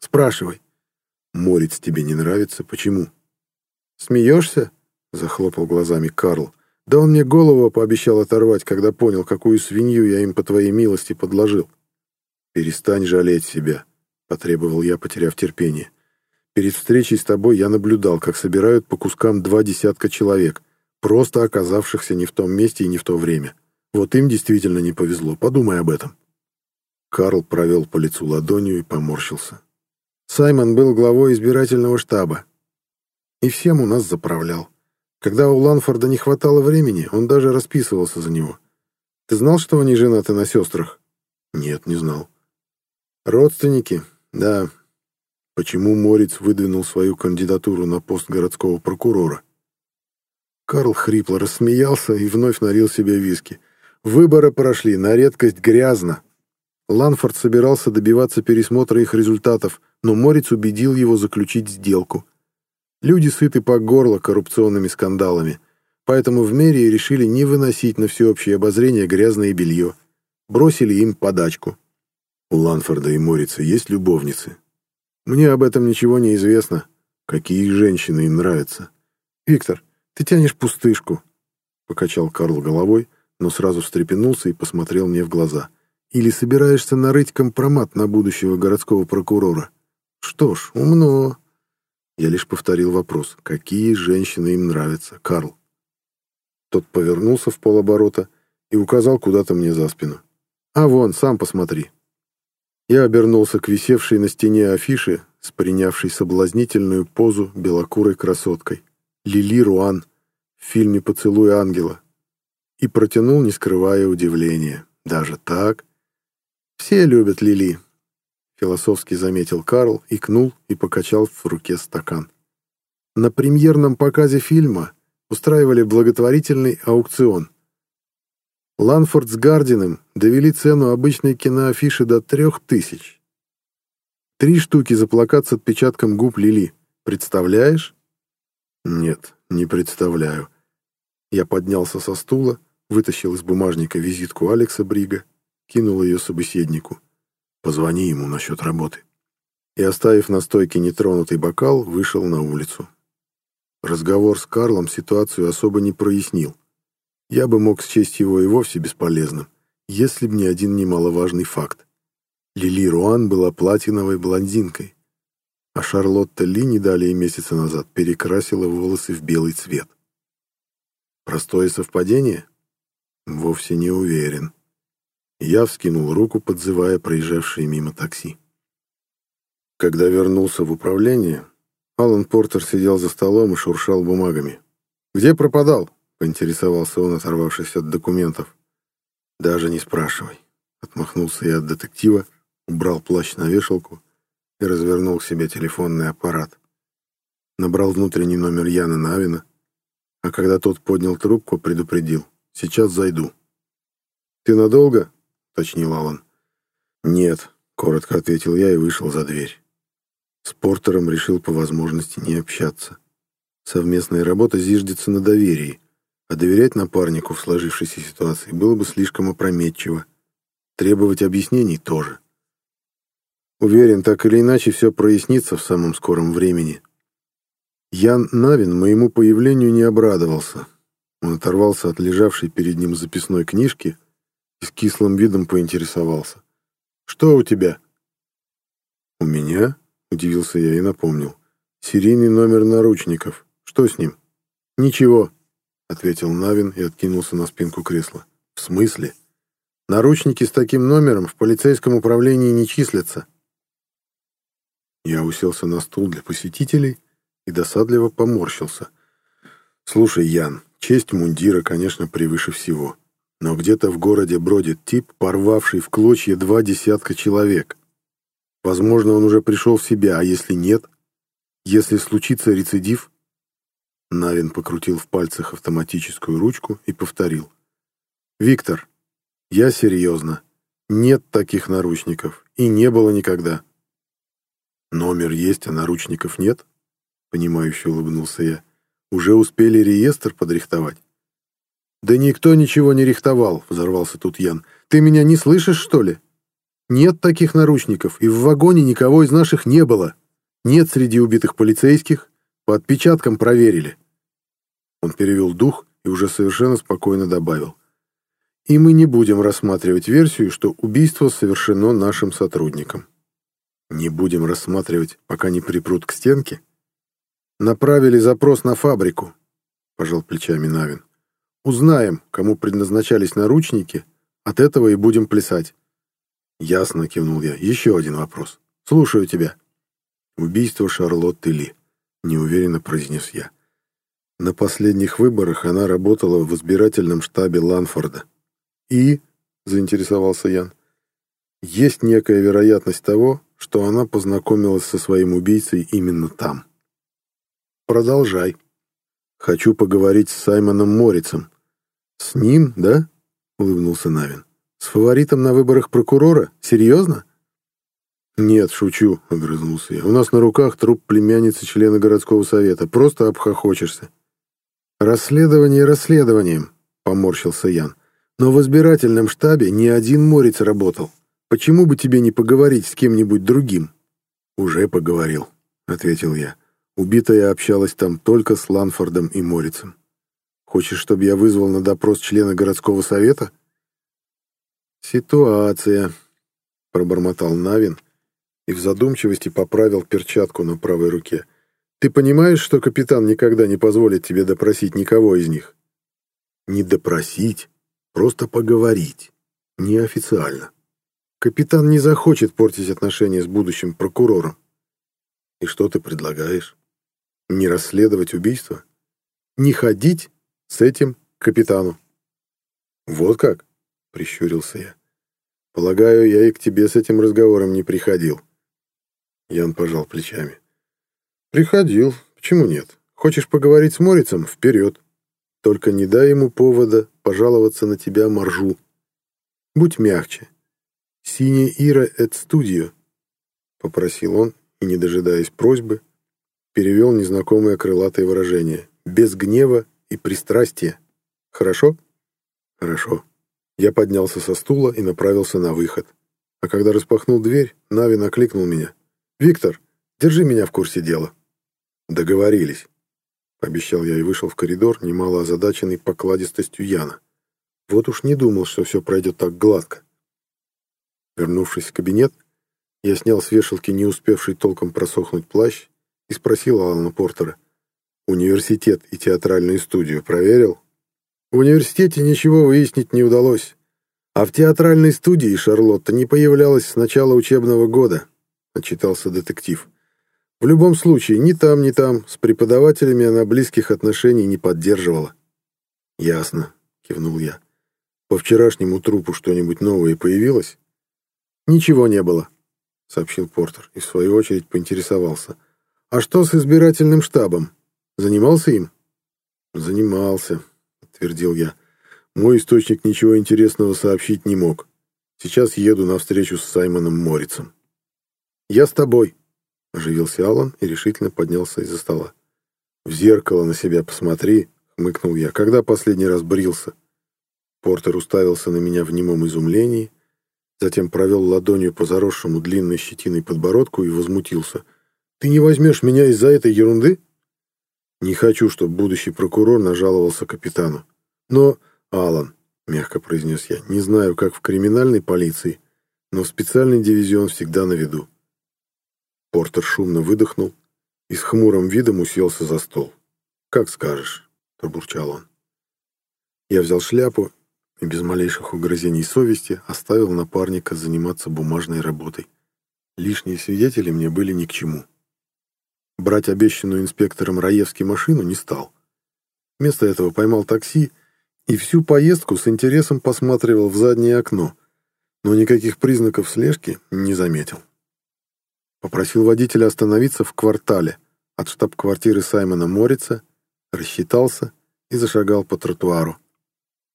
Спрашивай. Морец тебе не нравится? Почему? Смеешься? Захлопал глазами Карл. Да он мне голову пообещал оторвать, когда понял, какую свинью я им по твоей милости подложил. Перестань жалеть себя, потребовал я, потеряв терпение. Перед встречей с тобой я наблюдал, как собирают по кускам два десятка человек, просто оказавшихся не в том месте и не в то время. Вот им действительно не повезло. Подумай об этом. Карл провел по лицу ладонью и поморщился. Саймон был главой избирательного штаба. И всем у нас заправлял. Когда у Ланфорда не хватало времени, он даже расписывался за него. Ты знал, что они женаты на сестрах? Нет, не знал. Родственники? Да. Почему Морец выдвинул свою кандидатуру на пост городского прокурора? Карл хрипло рассмеялся и вновь налил себе виски. Выборы прошли на редкость грязно. Ланфорд собирался добиваться пересмотра их результатов, но Морец убедил его заключить сделку. Люди сыты по горло коррупционными скандалами, поэтому в мэрии решили не выносить на всеобщее обозрение грязное белье. Бросили им подачку. У Ланфорда и Морица есть любовницы. Мне об этом ничего не известно. Какие женщины им нравятся. «Виктор, ты тянешь пустышку», — покачал Карл головой, но сразу встрепенулся и посмотрел мне в глаза — или собираешься нарыть компромат на будущего городского прокурора? Что ж, умно. Я лишь повторил вопрос. Какие женщины им нравятся, Карл? Тот повернулся в полоборота и указал куда-то мне за спину. «А вон, сам посмотри». Я обернулся к висевшей на стене афише с принявшей соблазнительную позу белокурой красоткой. Лили Руан в фильме «Поцелуй ангела» и протянул, не скрывая удивления. Даже так? Все любят Лили, философски заметил Карл, икнул и покачал в руке стакан. На премьерном показе фильма устраивали благотворительный аукцион. Ланфорд с Гардином довели цену обычной киноафиши до трех тысяч. Три штуки за плакат с отпечатком губ Лили. Представляешь? Нет, не представляю. Я поднялся со стула, вытащил из бумажника визитку Алекса Брига, кинул ее собеседнику. Позвони ему насчет работы. И, оставив на стойке нетронутый бокал, вышел на улицу. Разговор с Карлом ситуацию особо не прояснил. Я бы мог счесть его и вовсе бесполезным, если б не один немаловажный факт. Лили Руан была платиновой блондинкой, а Шарлотта Ли не далее месяца назад перекрасила волосы в белый цвет. Простое совпадение? Вовсе не уверен. Я вскинул руку, подзывая проезжавшие мимо такси. Когда вернулся в управление, Алан Портер сидел за столом и шуршал бумагами. «Где пропадал?» — поинтересовался он, оторвавшись от документов. «Даже не спрашивай». Отмахнулся я от детектива, убрал плащ на вешалку и развернул к себе телефонный аппарат. Набрал внутренний номер Яна Навина, а когда тот поднял трубку, предупредил. «Сейчас зайду». «Ты надолго?» Уточнил Алан. «Нет», — коротко ответил я и вышел за дверь. С Портером решил по возможности не общаться. Совместная работа зиждется на доверии, а доверять напарнику в сложившейся ситуации было бы слишком опрометчиво. Требовать объяснений тоже. Уверен, так или иначе все прояснится в самом скором времени. Ян Навин моему появлению не обрадовался. Он оторвался от лежавшей перед ним записной книжки, и с кислым видом поинтересовался. «Что у тебя?» «У меня?» — удивился я и напомнил. «Серийный номер наручников. Что с ним?» «Ничего», — ответил Навин и откинулся на спинку кресла. «В смысле?» «Наручники с таким номером в полицейском управлении не числятся». Я уселся на стул для посетителей и досадливо поморщился. «Слушай, Ян, честь мундира, конечно, превыше всего. Но где-то в городе бродит тип, порвавший в клочья два десятка человек. Возможно, он уже пришел в себя, а если нет? Если случится рецидив? Навин покрутил в пальцах автоматическую ручку и повторил. «Виктор, я серьезно. Нет таких наручников. И не было никогда». «Номер есть, а наручников нет?» Понимающе улыбнулся я. «Уже успели реестр подрихтовать?» «Да никто ничего не рихтовал», — взорвался тут Ян. «Ты меня не слышишь, что ли? Нет таких наручников, и в вагоне никого из наших не было. Нет среди убитых полицейских. По отпечаткам проверили». Он перевел дух и уже совершенно спокойно добавил. «И мы не будем рассматривать версию, что убийство совершено нашим сотрудником. Не будем рассматривать, пока не припрут к стенке?» «Направили запрос на фабрику», — пожал плечами Навин. Узнаем, кому предназначались наручники, от этого и будем плясать. Ясно, кивнул я. Еще один вопрос. Слушаю тебя. Убийство Шарлотты Ли, неуверенно произнес я. На последних выборах она работала в избирательном штабе Ланфорда. И, заинтересовался Ян, есть некая вероятность того, что она познакомилась со своим убийцей именно там. Продолжай. Хочу поговорить с Саймоном Морицем, «С ним, да?» — улыбнулся Навин. «С фаворитом на выборах прокурора? Серьезно?» «Нет, шучу», — огрызнулся я. «У нас на руках труп племянницы члена городского совета. Просто обхохочешься». «Расследование расследованием», — поморщился Ян. «Но в избирательном штабе ни один морец работал. Почему бы тебе не поговорить с кем-нибудь другим?» «Уже поговорил», — ответил я. Убитая общалась там только с Ланфордом и Морицем. Хочешь, чтобы я вызвал на допрос члена городского совета? Ситуация, пробормотал Навин и в задумчивости поправил перчатку на правой руке. Ты понимаешь, что капитан никогда не позволит тебе допросить никого из них? Не допросить, просто поговорить. Неофициально. Капитан не захочет портить отношения с будущим прокурором. И что ты предлагаешь? Не расследовать убийство? Не ходить с этим к капитану? Вот как? Прищурился я. Полагаю, я и к тебе с этим разговором не приходил. Ян пожал плечами. Приходил. Почему нет? Хочешь поговорить с Морицем? Вперед. Только не дай ему повода пожаловаться на тебя Маржу. Будь мягче. «Синяя Ира — это студио», — попросил он, и, не дожидаясь просьбы, перевел незнакомое крылатое выражение. «Без гнева и пристрастия. Хорошо?» «Хорошо». Я поднялся со стула и направился на выход. А когда распахнул дверь, Нави накликнул меня. «Виктор, держи меня в курсе дела». «Договорились», — пообещал я и вышел в коридор, немало озадаченный покладистостью Яна. Вот уж не думал, что все пройдет так гладко. Вернувшись в кабинет, я снял с вешалки не успевший толком просохнуть плащ и спросил Алана Портера. «Университет и театральную студию проверил?» В университете ничего выяснить не удалось. А в театральной студии Шарлотта не появлялась с начала учебного года, отчитался детектив. В любом случае, ни там, ни там с преподавателями она близких отношений не поддерживала. Ясно, кивнул я. По вчерашнему трупу что-нибудь новое появилось? Ничего не было, сообщил Портер и в свою очередь поинтересовался. А что с избирательным штабом? Занимался им? Занимался, твердил я. Мой источник ничего интересного сообщить не мог. Сейчас еду на встречу с Саймоном Морицем. Я с тобой, оживился Алан и решительно поднялся из-за стола. В зеркало на себя посмотри, хмыкнул я. Когда последний раз брился? Портер уставился на меня в немом изумлении, затем провел ладонью по заросшему длинной щетиной подбородку и возмутился. «Ты не возьмешь меня из-за этой ерунды?» Не хочу, чтобы будущий прокурор нажаловался капитану. Но, Алан, мягко произнес я, не знаю, как в криминальной полиции, но в специальный дивизион всегда на виду. Портер шумно выдохнул и с хмурым видом уселся за стол. «Как скажешь», — пробурчал он. Я взял шляпу и без малейших угрызений совести оставил напарника заниматься бумажной работой. Лишние свидетели мне были ни к чему. Брать обещанную инспектором Раевски машину не стал. Вместо этого поймал такси и всю поездку с интересом посматривал в заднее окно, но никаких признаков слежки не заметил. Попросил водителя остановиться в квартале от штаб-квартиры Саймона Морица, рассчитался и зашагал по тротуару.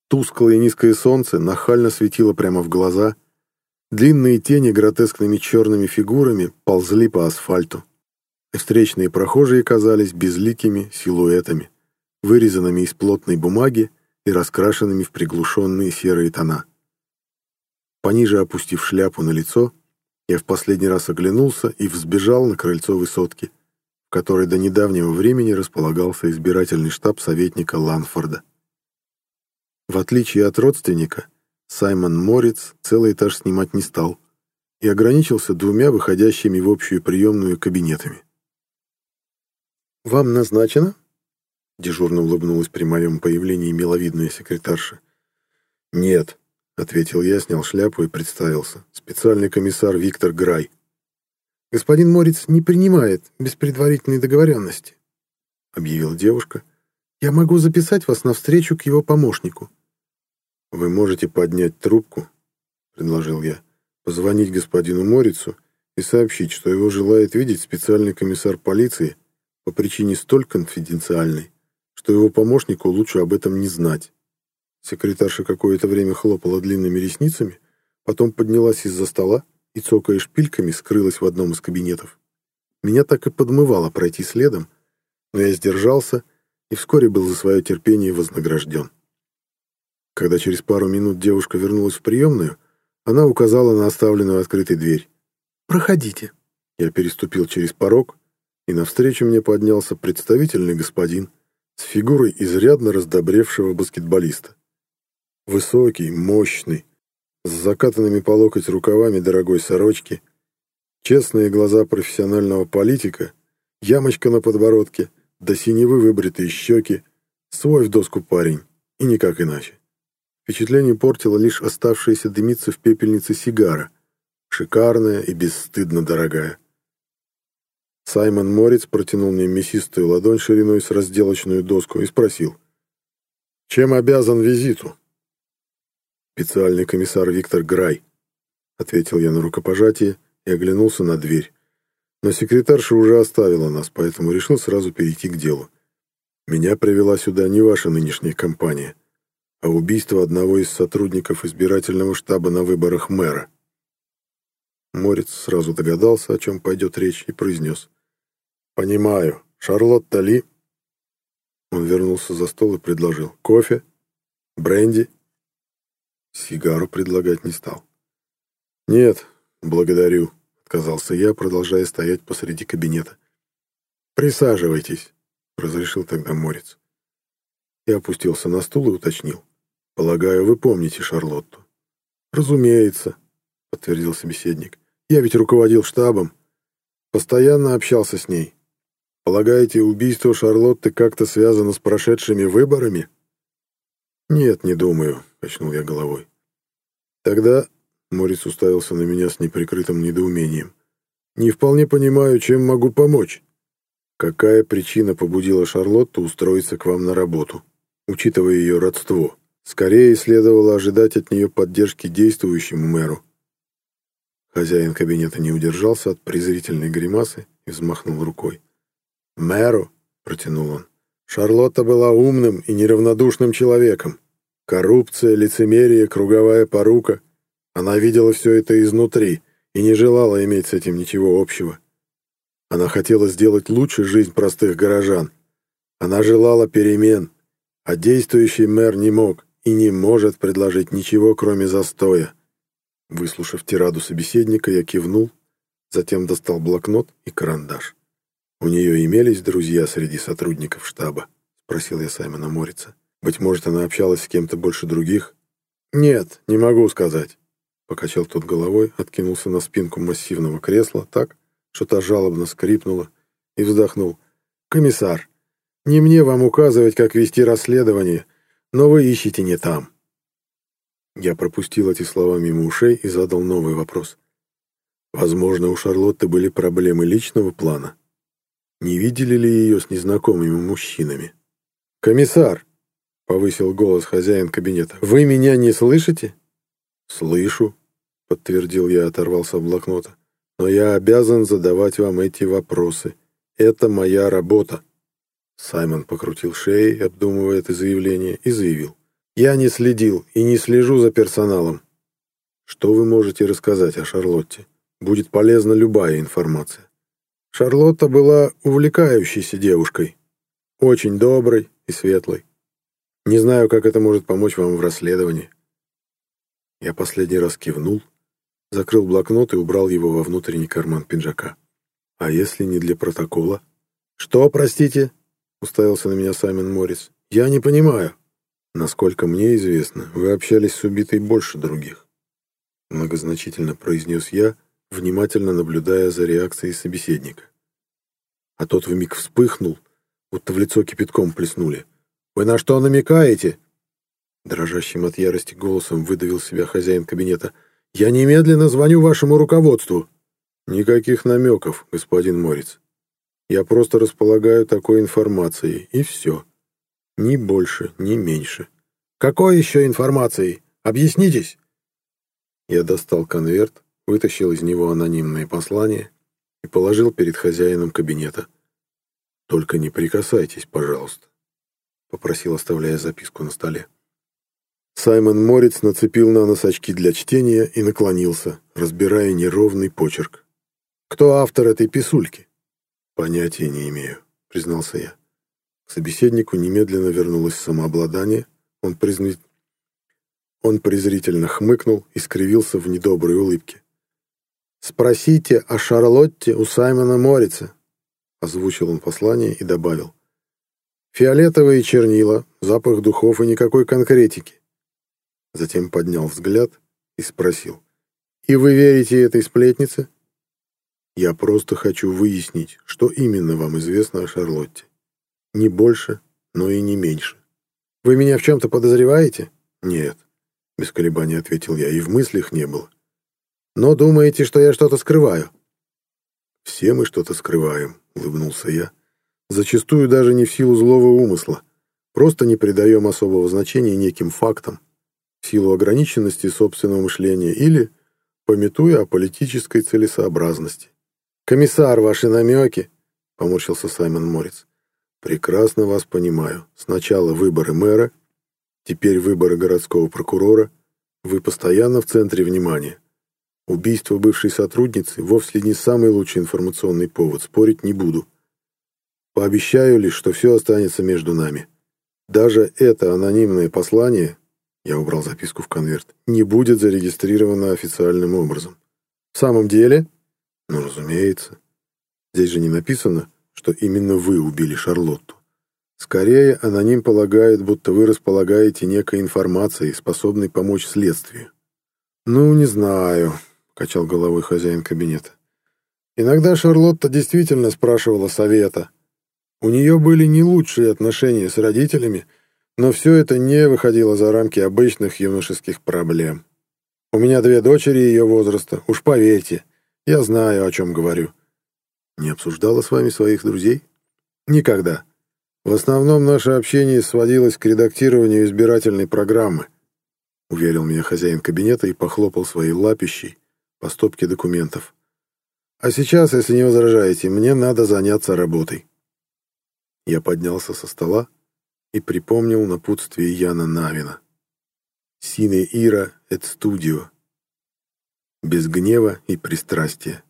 Тусклое низкое солнце нахально светило прямо в глаза, длинные тени гротескными черными фигурами ползли по асфальту. Встречные прохожие казались безликими силуэтами, вырезанными из плотной бумаги и раскрашенными в приглушенные серые тона. Пониже опустив шляпу на лицо, я в последний раз оглянулся и взбежал на крыльцо высотки, в которой до недавнего времени располагался избирательный штаб советника Ланфорда. В отличие от родственника, Саймон Морец целый этаж снимать не стал и ограничился двумя выходящими в общую приемную кабинетами. «Вам назначено?» Дежурно улыбнулась при моем появлении миловидная секретарша. «Нет», — ответил я, снял шляпу и представился. «Специальный комиссар Виктор Грай». «Господин Морец не принимает без предварительной договоренности», — объявила девушка. «Я могу записать вас на встречу к его помощнику». «Вы можете поднять трубку», — предложил я, «позвонить господину Морицу и сообщить, что его желает видеть специальный комиссар полиции по причине столь конфиденциальной, что его помощнику лучше об этом не знать. Секретарша какое-то время хлопала длинными ресницами, потом поднялась из-за стола и, цокая шпильками, скрылась в одном из кабинетов. Меня так и подмывало пройти следом, но я сдержался и вскоре был за свое терпение вознагражден. Когда через пару минут девушка вернулась в приемную, она указала на оставленную открытой дверь. «Проходите». Я переступил через порог и навстречу мне поднялся представительный господин с фигурой изрядно раздобревшего баскетболиста. Высокий, мощный, с закатанными по локоть рукавами дорогой сорочки, честные глаза профессионального политика Ямочка на подбородке, до синевы выбритые щеки. Свой в доску парень, и никак иначе. Впечатление портило лишь оставшаяся дымиться в пепельнице сигара, шикарная и бесстыдно дорогая. Саймон Морец протянул мне мясистую ладонь шириной с разделочную доску и спросил, «Чем обязан визиту?» «Специальный комиссар Виктор Грай», — ответил я на рукопожатие и оглянулся на дверь. Но секретарша уже оставила нас, поэтому решил сразу перейти к делу. Меня привела сюда не ваша нынешняя компания, а убийство одного из сотрудников избирательного штаба на выборах мэра. Морец сразу догадался, о чем пойдет речь, и произнес. «Понимаю. Шарлотта Ли?» Он вернулся за стол и предложил. «Кофе? Бренди?» Сигару предлагать не стал. «Нет, благодарю», — отказался я, продолжая стоять посреди кабинета. «Присаживайтесь», — разрешил тогда Морец. Я опустился на стул и уточнил. «Полагаю, вы помните Шарлотту?» «Разумеется», — подтвердил собеседник. «Я ведь руководил штабом. Постоянно общался с ней. Полагаете, убийство Шарлотты как-то связано с прошедшими выборами?» «Нет, не думаю», — качнул я головой. «Тогда...» — Морис уставился на меня с неприкрытым недоумением. «Не вполне понимаю, чем могу помочь. Какая причина побудила Шарлотту устроиться к вам на работу, учитывая ее родство?» Скорее следовало ожидать от нее поддержки действующему мэру. Хозяин кабинета не удержался от презрительной гримасы и взмахнул рукой. «Мэру?» — протянул он. «Шарлотта была умным и неравнодушным человеком. Коррупция, лицемерие, круговая порука. Она видела все это изнутри и не желала иметь с этим ничего общего. Она хотела сделать лучше жизнь простых горожан. Она желала перемен, а действующий мэр не мог и не может предложить ничего, кроме застоя. Выслушав тираду собеседника, я кивнул, затем достал блокнот и карандаш. «У нее имелись друзья среди сотрудников штаба?» — спросил я Саймона Морица. «Быть может, она общалась с кем-то больше других?» «Нет, не могу сказать», — покачал тот головой, откинулся на спинку массивного кресла так, что та жалобно скрипнула, и вздохнул. «Комиссар, не мне вам указывать, как вести расследование, но вы ищете не там. Я пропустил эти слова мимо ушей и задал новый вопрос. Возможно, у Шарлотты были проблемы личного плана. Не видели ли ее с незнакомыми мужчинами? «Комиссар!» — повысил голос хозяин кабинета. «Вы меня не слышите?» «Слышу», — подтвердил я, оторвался от блокнота. «Но я обязан задавать вам эти вопросы. Это моя работа». Саймон покрутил шеей, обдумывая это заявление, и заявил. «Я не следил и не слежу за персоналом. Что вы можете рассказать о Шарлотте? Будет полезна любая информация». Шарлотта была увлекающейся девушкой, очень доброй и светлой. Не знаю, как это может помочь вам в расследовании. Я последний раз кивнул, закрыл блокнот и убрал его во внутренний карман пиджака. А если не для протокола? Что, простите? уставился на меня Саймон Моррис. «Я не понимаю». «Насколько мне известно, вы общались с убитой больше других», многозначительно произнес я, внимательно наблюдая за реакцией собеседника. А тот вмиг вспыхнул, будто в лицо кипятком плеснули. «Вы на что намекаете?» Дрожащим от ярости голосом выдавил себя хозяин кабинета. «Я немедленно звоню вашему руководству». «Никаких намеков, господин Морец. Я просто располагаю такой информацией, и все. Ни больше, ни меньше. Какой еще информацией? Объяснитесь!» Я достал конверт, вытащил из него анонимное послание и положил перед хозяином кабинета. «Только не прикасайтесь, пожалуйста», — попросил, оставляя записку на столе. Саймон Морец нацепил на нос очки для чтения и наклонился, разбирая неровный почерк. «Кто автор этой писульки?» «Понятия не имею», — признался я. К собеседнику немедленно вернулось самообладание. Он, призна... он презрительно хмыкнул и скривился в недоброй улыбке. «Спросите о Шарлотте у Саймона Морица», — озвучил он послание и добавил. «Фиолетовые чернила, запах духов и никакой конкретики». Затем поднял взгляд и спросил. «И вы верите этой сплетнице?» Я просто хочу выяснить, что именно вам известно о Шарлотте. Не больше, но и не меньше. Вы меня в чем-то подозреваете? Нет, без колебаний ответил я, и в мыслях не было. Но думаете, что я что-то скрываю? Все мы что-то скрываем, улыбнулся я. Зачастую даже не в силу злого умысла. Просто не придаем особого значения неким фактам, в силу ограниченности собственного мышления или пометуя о политической целесообразности. «Комиссар, ваши намеки!» — поморщился Саймон Морец. «Прекрасно вас понимаю. Сначала выборы мэра, теперь выборы городского прокурора. Вы постоянно в центре внимания. Убийство бывшей сотрудницы вовсе не самый лучший информационный повод, спорить не буду. Пообещаю лишь, что все останется между нами. Даже это анонимное послание, я убрал записку в конверт, не будет зарегистрировано официальным образом. В самом деле? Ну, разумеется. Здесь же не написано, что именно вы убили Шарлотту. Скорее, аноним полагает, будто вы располагаете некой информацией, способной помочь следствию. «Ну, не знаю», — качал головой хозяин кабинета. «Иногда Шарлотта действительно спрашивала совета. У нее были не лучшие отношения с родителями, но все это не выходило за рамки обычных юношеских проблем. У меня две дочери ее возраста, уж поверьте, я знаю, о чем говорю. Не обсуждала с вами своих друзей? Никогда. В основном наше общение сводилось к редактированию избирательной программы, уверил меня хозяин кабинета и похлопал своей лапищей по стопке документов. А сейчас, если не возражаете, мне надо заняться работой. Я поднялся со стола и припомнил напутствие Яна Навина. «Сине ира эт студио» без гнева и пристрастия.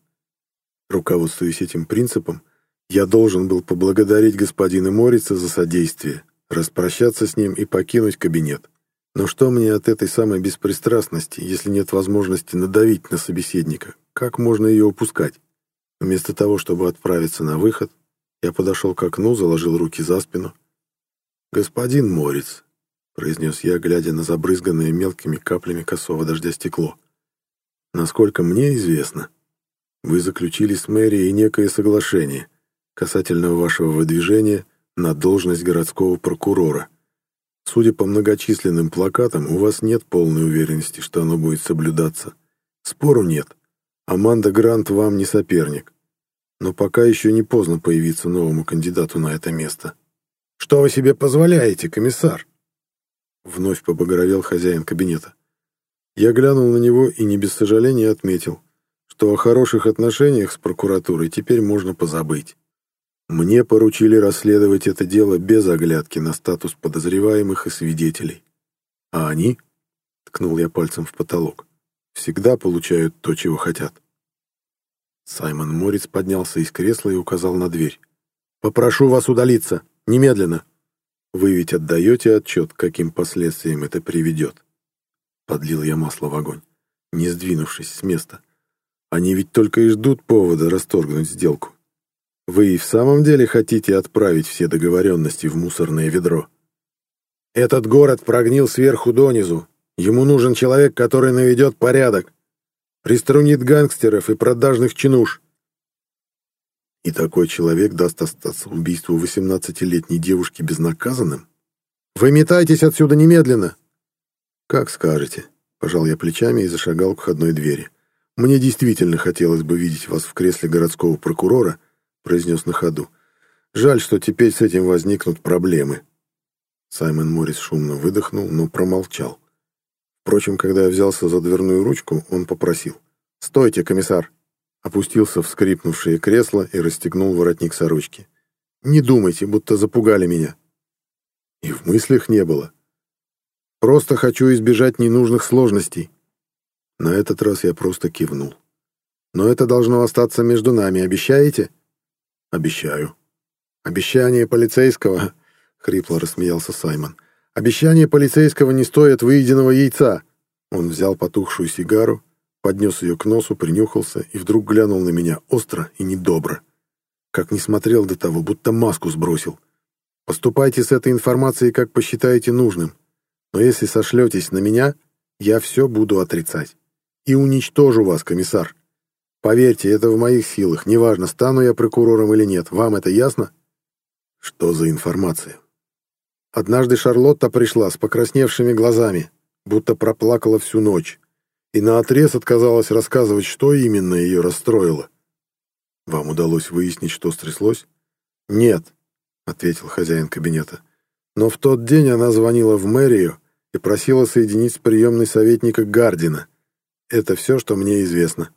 Руководствуясь этим принципом, я должен был поблагодарить господина Морица за содействие, распрощаться с ним и покинуть кабинет. Но что мне от этой самой беспристрастности, если нет возможности надавить на собеседника? Как можно ее упускать? Вместо того, чтобы отправиться на выход, я подошел к окну, заложил руки за спину. «Господин Морец», — произнес я, глядя на забрызганное мелкими каплями косого дождя стекло, — Насколько мне известно, вы заключили с мэрией некое соглашение касательно вашего выдвижения на должность городского прокурора. Судя по многочисленным плакатам, у вас нет полной уверенности, что оно будет соблюдаться. Спору нет. Аманда Грант вам не соперник. Но пока еще не поздно появиться новому кандидату на это место. «Что вы себе позволяете, комиссар?» Вновь побагровел хозяин кабинета. Я глянул на него и не без сожаления отметил, что о хороших отношениях с прокуратурой теперь можно позабыть. Мне поручили расследовать это дело без оглядки на статус подозреваемых и свидетелей. А они, ткнул я пальцем в потолок, всегда получают то, чего хотят. Саймон Морец поднялся из кресла и указал на дверь. «Попрошу вас удалиться. Немедленно. Вы ведь отдаете отчет, каким последствиям это приведет?» Подлил я масло в огонь, не сдвинувшись с места. Они ведь только и ждут повода расторгнуть сделку. Вы и в самом деле хотите отправить все договоренности в мусорное ведро? Этот город прогнил сверху донизу. Ему нужен человек, который наведет порядок. Приструнит гангстеров и продажных чинуш. И такой человек даст остаться убийству 18-летней девушки безнаказанным? Выметайтесь отсюда немедленно! «Как скажете», — пожал я плечами и зашагал к входной двери. «Мне действительно хотелось бы видеть вас в кресле городского прокурора», — произнес на ходу. «Жаль, что теперь с этим возникнут проблемы». Саймон Моррис шумно выдохнул, но промолчал. Впрочем, когда я взялся за дверную ручку, он попросил. «Стойте, комиссар!» Опустился в скрипнувшее кресло и расстегнул воротник сорочки. «Не думайте, будто запугали меня». И в мыслях не было. Просто хочу избежать ненужных сложностей. На этот раз я просто кивнул. Но это должно остаться между нами, обещаете? Обещаю. Обещание полицейского, хрипло рассмеялся Саймон. Обещание полицейского не стоит выеденного яйца. Он взял потухшую сигару, поднес ее к носу, принюхался и вдруг глянул на меня остро и недобро. Как не смотрел до того, будто маску сбросил. Поступайте с этой информацией, как посчитаете нужным. Но если сошлетесь на меня, я все буду отрицать. И уничтожу вас, комиссар. Поверьте, это в моих силах. Неважно, стану я прокурором или нет. Вам это ясно? Что за информация? Однажды Шарлотта пришла с покрасневшими глазами, будто проплакала всю ночь, и наотрез отказалась рассказывать, что именно ее расстроило. Вам удалось выяснить, что стряслось? Нет, ответил хозяин кабинета. Но в тот день она звонила в мэрию и просила соединить с приемной советника Гардина. Это все, что мне известно.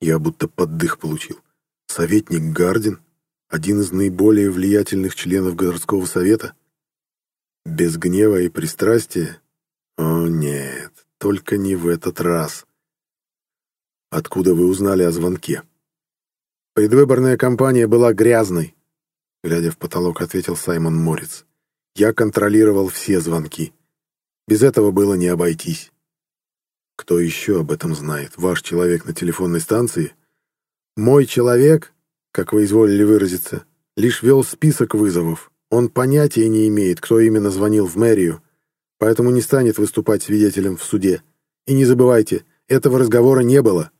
Я будто поддых получил. Советник Гардин? Один из наиболее влиятельных членов городского совета? Без гнева и пристрастия? О, нет, только не в этот раз. Откуда вы узнали о звонке? Предвыборная кампания была грязной, глядя в потолок, ответил Саймон Морец. Я контролировал все звонки. Без этого было не обойтись. Кто еще об этом знает? Ваш человек на телефонной станции? Мой человек, как вы изволили выразиться, лишь вел список вызовов. Он понятия не имеет, кто именно звонил в мэрию, поэтому не станет выступать свидетелем в суде. И не забывайте, этого разговора не было.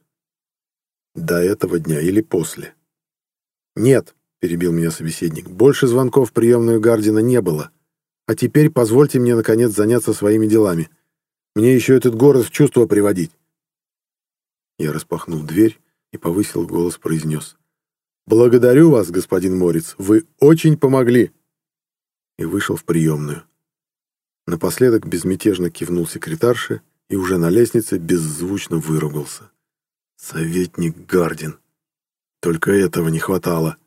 До этого дня или после? Нет, перебил меня собеседник, больше звонков в приемную Гардина не было. А теперь позвольте мне, наконец, заняться своими делами. Мне еще этот город в чувство приводить. Я распахнул дверь и повысил голос, произнес. «Благодарю вас, господин Морец, вы очень помогли!» И вышел в приемную. Напоследок безмятежно кивнул секретарше и уже на лестнице беззвучно выругался. «Советник Гардин! Только этого не хватало!»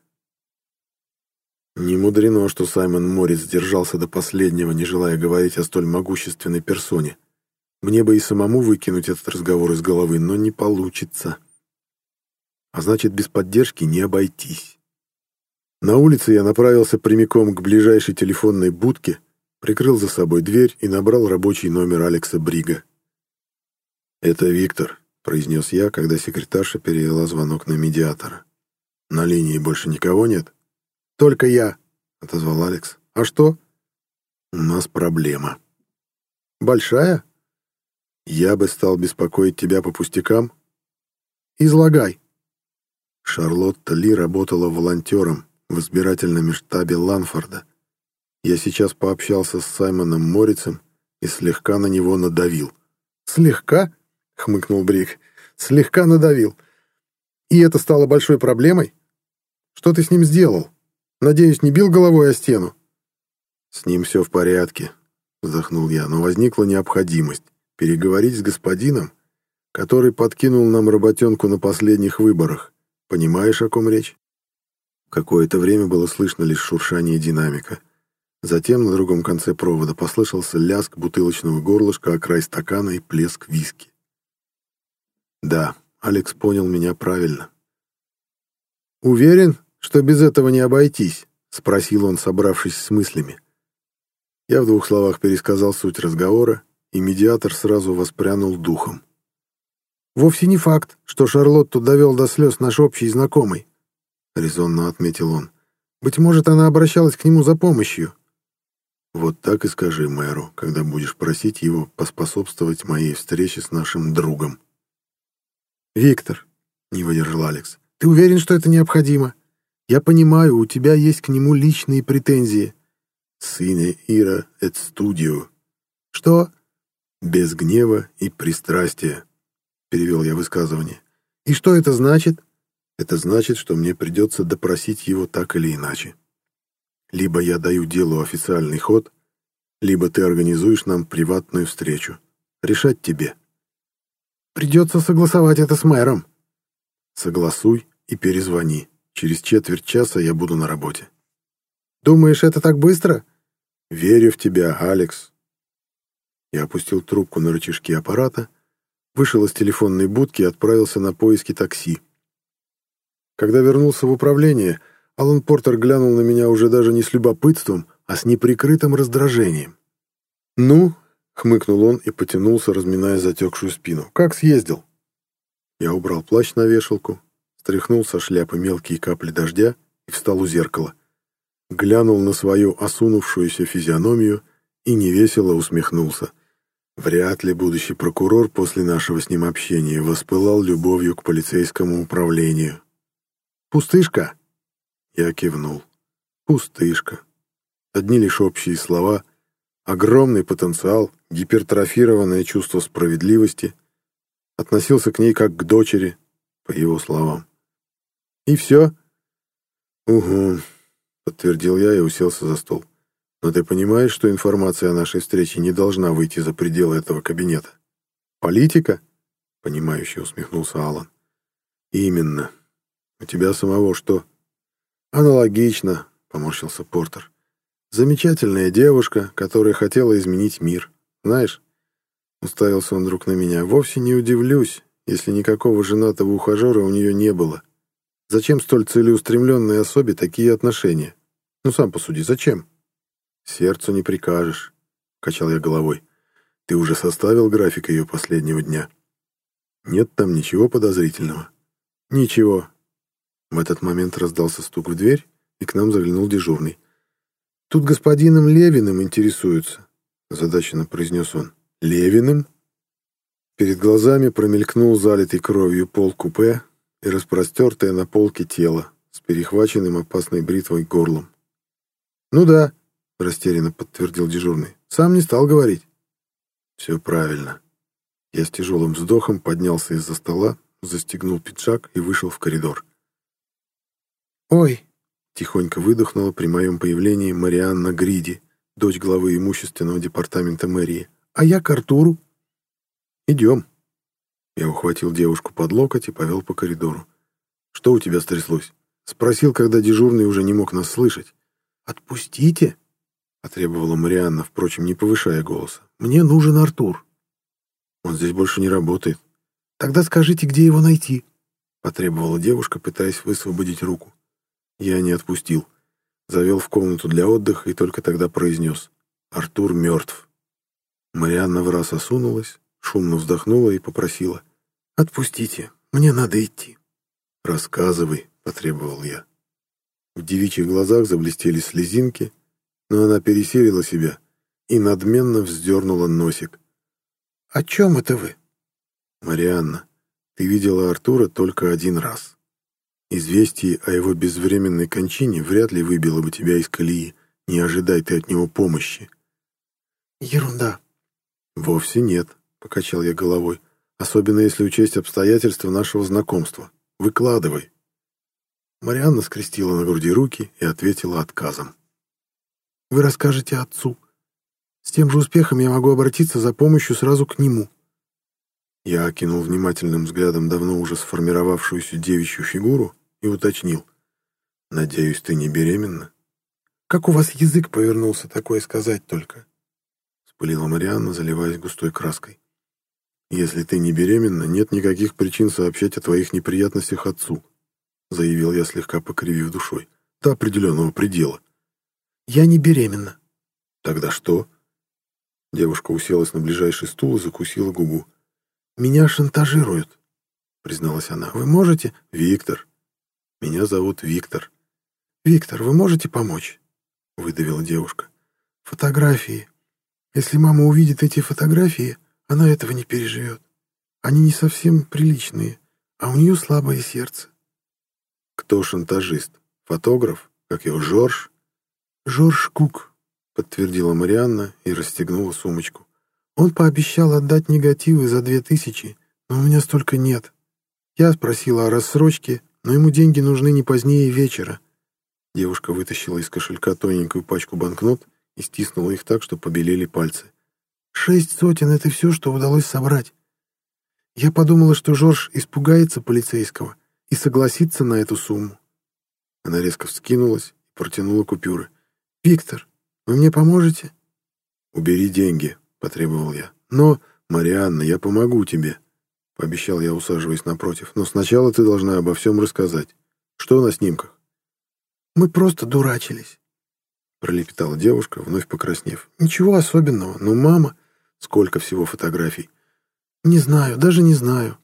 Не мудрено, что Саймон Морец держался до последнего, не желая говорить о столь могущественной персоне. Мне бы и самому выкинуть этот разговор из головы, но не получится. А значит, без поддержки не обойтись. На улице я направился прямиком к ближайшей телефонной будке, прикрыл за собой дверь и набрал рабочий номер Алекса Брига. «Это Виктор», — произнес я, когда секретарша перевела звонок на медиатора. «На линии больше никого нет?» «Только я», — отозвал Алекс. «А что?» «У нас проблема». «Большая?» Я бы стал беспокоить тебя по пустякам. Излагай. Шарлотта Ли работала волонтером в избирательном штабе Ланфорда. Я сейчас пообщался с Саймоном Морицем и слегка на него надавил. «Слегка?» — хмыкнул Брик. «Слегка надавил. И это стало большой проблемой? Что ты с ним сделал? Надеюсь, не бил головой о стену?» «С ним все в порядке», — вздохнул я, «но возникла необходимость переговорить с господином, который подкинул нам работенку на последних выборах. Понимаешь, о ком речь? Какое-то время было слышно лишь шуршание динамика. Затем на другом конце провода послышался лязг бутылочного горлышка о край стакана и плеск виски. Да, Алекс понял меня правильно. «Уверен, что без этого не обойтись?» — спросил он, собравшись с мыслями. Я в двух словах пересказал суть разговора, и медиатор сразу воспрянул духом. «Вовсе не факт, что Шарлотту довел до слез наш общий знакомый», — резонно отметил он. «Быть может, она обращалась к нему за помощью». «Вот так и скажи мэру, когда будешь просить его поспособствовать моей встрече с нашим другом». «Виктор», — не выдержал Алекс, — «ты уверен, что это необходимо? Я понимаю, у тебя есть к нему личные претензии». «Сыне Ира эт студио». «Что?» «Без гнева и пристрастия», — перевел я высказывание. «И что это значит?» «Это значит, что мне придется допросить его так или иначе. Либо я даю делу официальный ход, либо ты организуешь нам приватную встречу. Решать тебе». «Придется согласовать это с мэром». «Согласуй и перезвони. Через четверть часа я буду на работе». «Думаешь, это так быстро?» «Верю в тебя, Алекс. Я опустил трубку на рычажки аппарата, вышел из телефонной будки и отправился на поиски такси. Когда вернулся в управление, Алан Портер глянул на меня уже даже не с любопытством, а с неприкрытым раздражением. «Ну?» — хмыкнул он и потянулся, разминая затекшую спину. «Как съездил?» Я убрал плащ на вешалку, стряхнул со шляпы мелкие капли дождя и встал у зеркала. Глянул на свою осунувшуюся физиономию и невесело усмехнулся. Вряд ли будущий прокурор после нашего с ним общения воспылал любовью к полицейскому управлению. «Пустышка!» Я кивнул. «Пустышка». Одни лишь общие слова, огромный потенциал, гипертрофированное чувство справедливости. Относился к ней как к дочери, по его словам. «И все?» «Угу», — подтвердил я и уселся за стол. «Но ты понимаешь, что информация о нашей встрече не должна выйти за пределы этого кабинета?» «Политика?» — понимающе усмехнулся Алан. «Именно. У тебя самого что?» «Аналогично», — поморщился Портер. «Замечательная девушка, которая хотела изменить мир. Знаешь?» Уставился он вдруг на меня. «Вовсе не удивлюсь, если никакого женатого ухажера у нее не было. Зачем столь целеустремленной особе такие отношения? Ну, сам посуди, зачем? Сердцу не прикажешь, — качал я головой. Ты уже составил график ее последнего дня? Нет там ничего подозрительного. Ничего. В этот момент раздался стук в дверь, и к нам заглянул дежурный. Тут господином Левиным интересуются, — задаченно произнес он. Левиным? Перед глазами промелькнул залитый кровью пол купе, и распростертое на полке тело с перехваченным опасной бритвой горлом. «Ну да», — растерянно подтвердил дежурный, — «сам не стал говорить». «Все правильно». Я с тяжелым вздохом поднялся из-за стола, застегнул пиджак и вышел в коридор. «Ой!» — тихонько выдохнула при моем появлении Марианна Гриди, дочь главы имущественного департамента мэрии. «А я к Артуру». «Идем», я ухватил девушку под локоть и повел по коридору. «Что у тебя стряслось?» Спросил, когда дежурный уже не мог нас слышать. «Отпустите!» — потребовала Марианна, впрочем, не повышая голоса. «Мне нужен Артур». «Он здесь больше не работает». «Тогда скажите, где его найти?» — потребовала девушка, пытаясь высвободить руку. Я не отпустил. Завел в комнату для отдыха и только тогда произнес. «Артур мертв». Марианна в раз осунулась, шумно вздохнула и попросила. «Отпустите, мне надо идти». «Рассказывай», — потребовал я. В девичьих глазах заблестели слезинки, но она пересилила себя и надменно вздернула носик. «О чем это вы?» «Марианна, ты видела Артура только один раз. Известие о его безвременной кончине вряд ли выбило бы тебя из колеи. Не ожидай ты от него помощи». «Ерунда». «Вовсе нет», — покачал я головой особенно если учесть обстоятельства нашего знакомства. Выкладывай». Марианна скрестила на груди руки и ответила отказом. «Вы расскажете отцу. С тем же успехом я могу обратиться за помощью сразу к нему». Я окинул внимательным взглядом давно уже сформировавшуюся девичью фигуру и уточнил. «Надеюсь, ты не беременна?» «Как у вас язык повернулся такое сказать только?» — спылила Марианна, заливаясь густой краской. «Если ты не беременна, нет никаких причин сообщать о твоих неприятностях отцу», заявил я, слегка покривив душой, до определенного предела. «Я не беременна». «Тогда что?» Девушка уселась на ближайший стул и закусила губу. «Меня шантажируют», — призналась она. «Вы можете...» «Виктор. Меня зовут Виктор». «Виктор, вы можете помочь?» — выдавила девушка. «Фотографии. Если мама увидит эти фотографии, она этого не переживет. Они не совсем приличные, а у нее слабое сердце. Кто шантажист? Фотограф? Как его, Жорж? Жорж Кук, подтвердила Марианна и расстегнула сумочку. Он пообещал отдать негативы за две тысячи, но у меня столько нет. Я спросила о рассрочке, но ему деньги нужны не позднее вечера. Девушка вытащила из кошелька тоненькую пачку банкнот и стиснула их так, что побелели пальцы. Шесть сотен — это все, что удалось собрать. Я подумала, что Жорж испугается полицейского и согласится на эту сумму. Она резко вскинулась и протянула купюры. «Виктор, вы мне поможете?» «Убери деньги», — потребовал я. «Но, Марианна, я помогу тебе», — пообещал я, усаживаясь напротив. «Но сначала ты должна обо всем рассказать. Что на снимках?» «Мы просто дурачились», — пролепетала девушка, вновь покраснев. «Ничего особенного, но мама...» Сколько всего фотографий? Не знаю, даже не знаю.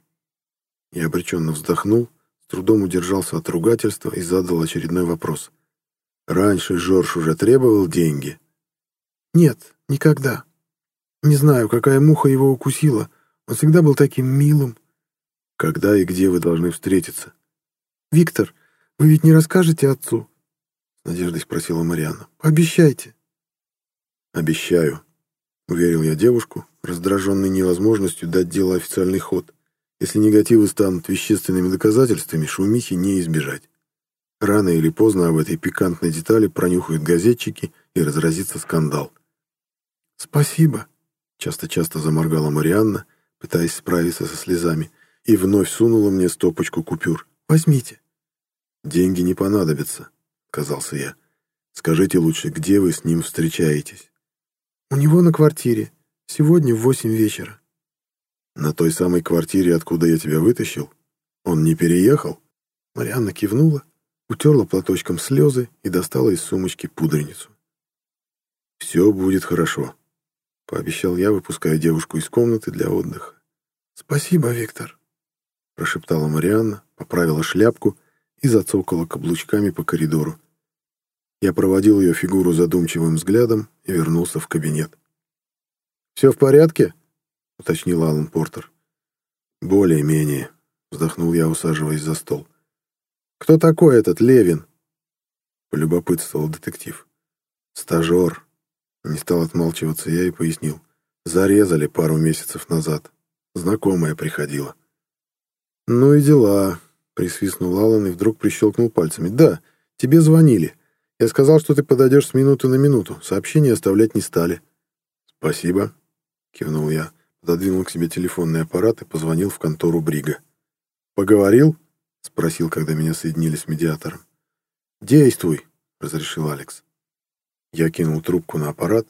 Я обреченно вздохнул, с трудом удержался от ругательства и задал очередной вопрос. Раньше Жорж уже требовал деньги? Нет, никогда. Не знаю, какая муха его укусила. Он всегда был таким милым. Когда и где вы должны встретиться? Виктор, вы ведь не расскажете отцу? С надеждой спросила Марианна. Обещайте. Обещаю, уверил я девушку, раздраженный невозможностью дать делу официальный ход. Если негативы станут вещественными доказательствами, шумихи не избежать. Рано или поздно об этой пикантной детали пронюхают газетчики и разразится скандал. «Спасибо», — часто-часто заморгала Марианна, пытаясь справиться со слезами, и вновь сунула мне стопочку купюр. «Возьмите». «Деньги не понадобятся», — казался я. «Скажите лучше, где вы с ним встречаетесь?» «У него на квартире. Сегодня в восемь вечера». «На той самой квартире, откуда я тебя вытащил? Он не переехал?» Марианна кивнула, утерла платочком слезы и достала из сумочки пудреницу. «Все будет хорошо», — пообещал я, выпуская девушку из комнаты для отдыха. «Спасибо, Виктор», — прошептала Марианна, поправила шляпку и зацокала каблучками по коридору. Я проводил ее фигуру задумчивым взглядом и вернулся в кабинет. «Все в порядке?» — уточнил Алан Портер. «Более-менее», — вздохнул я, усаживаясь за стол. «Кто такой этот Левин?» — полюбопытствовал детектив. «Стажер». Не стал отмалчиваться я и пояснил. «Зарезали пару месяцев назад. Знакомая приходила». «Ну и дела», — присвистнул Алан и вдруг прищелкнул пальцами. «Да, тебе звонили. Я сказал, что ты подойдешь с минуты на минуту. Сообщение оставлять не стали». «Спасибо», — кивнул я, пододвинул к себе телефонный аппарат и позвонил в контору Брига. «Поговорил?» — спросил, когда меня соединили с медиатором. «Действуй», — разрешил Алекс. Я кинул трубку на аппарат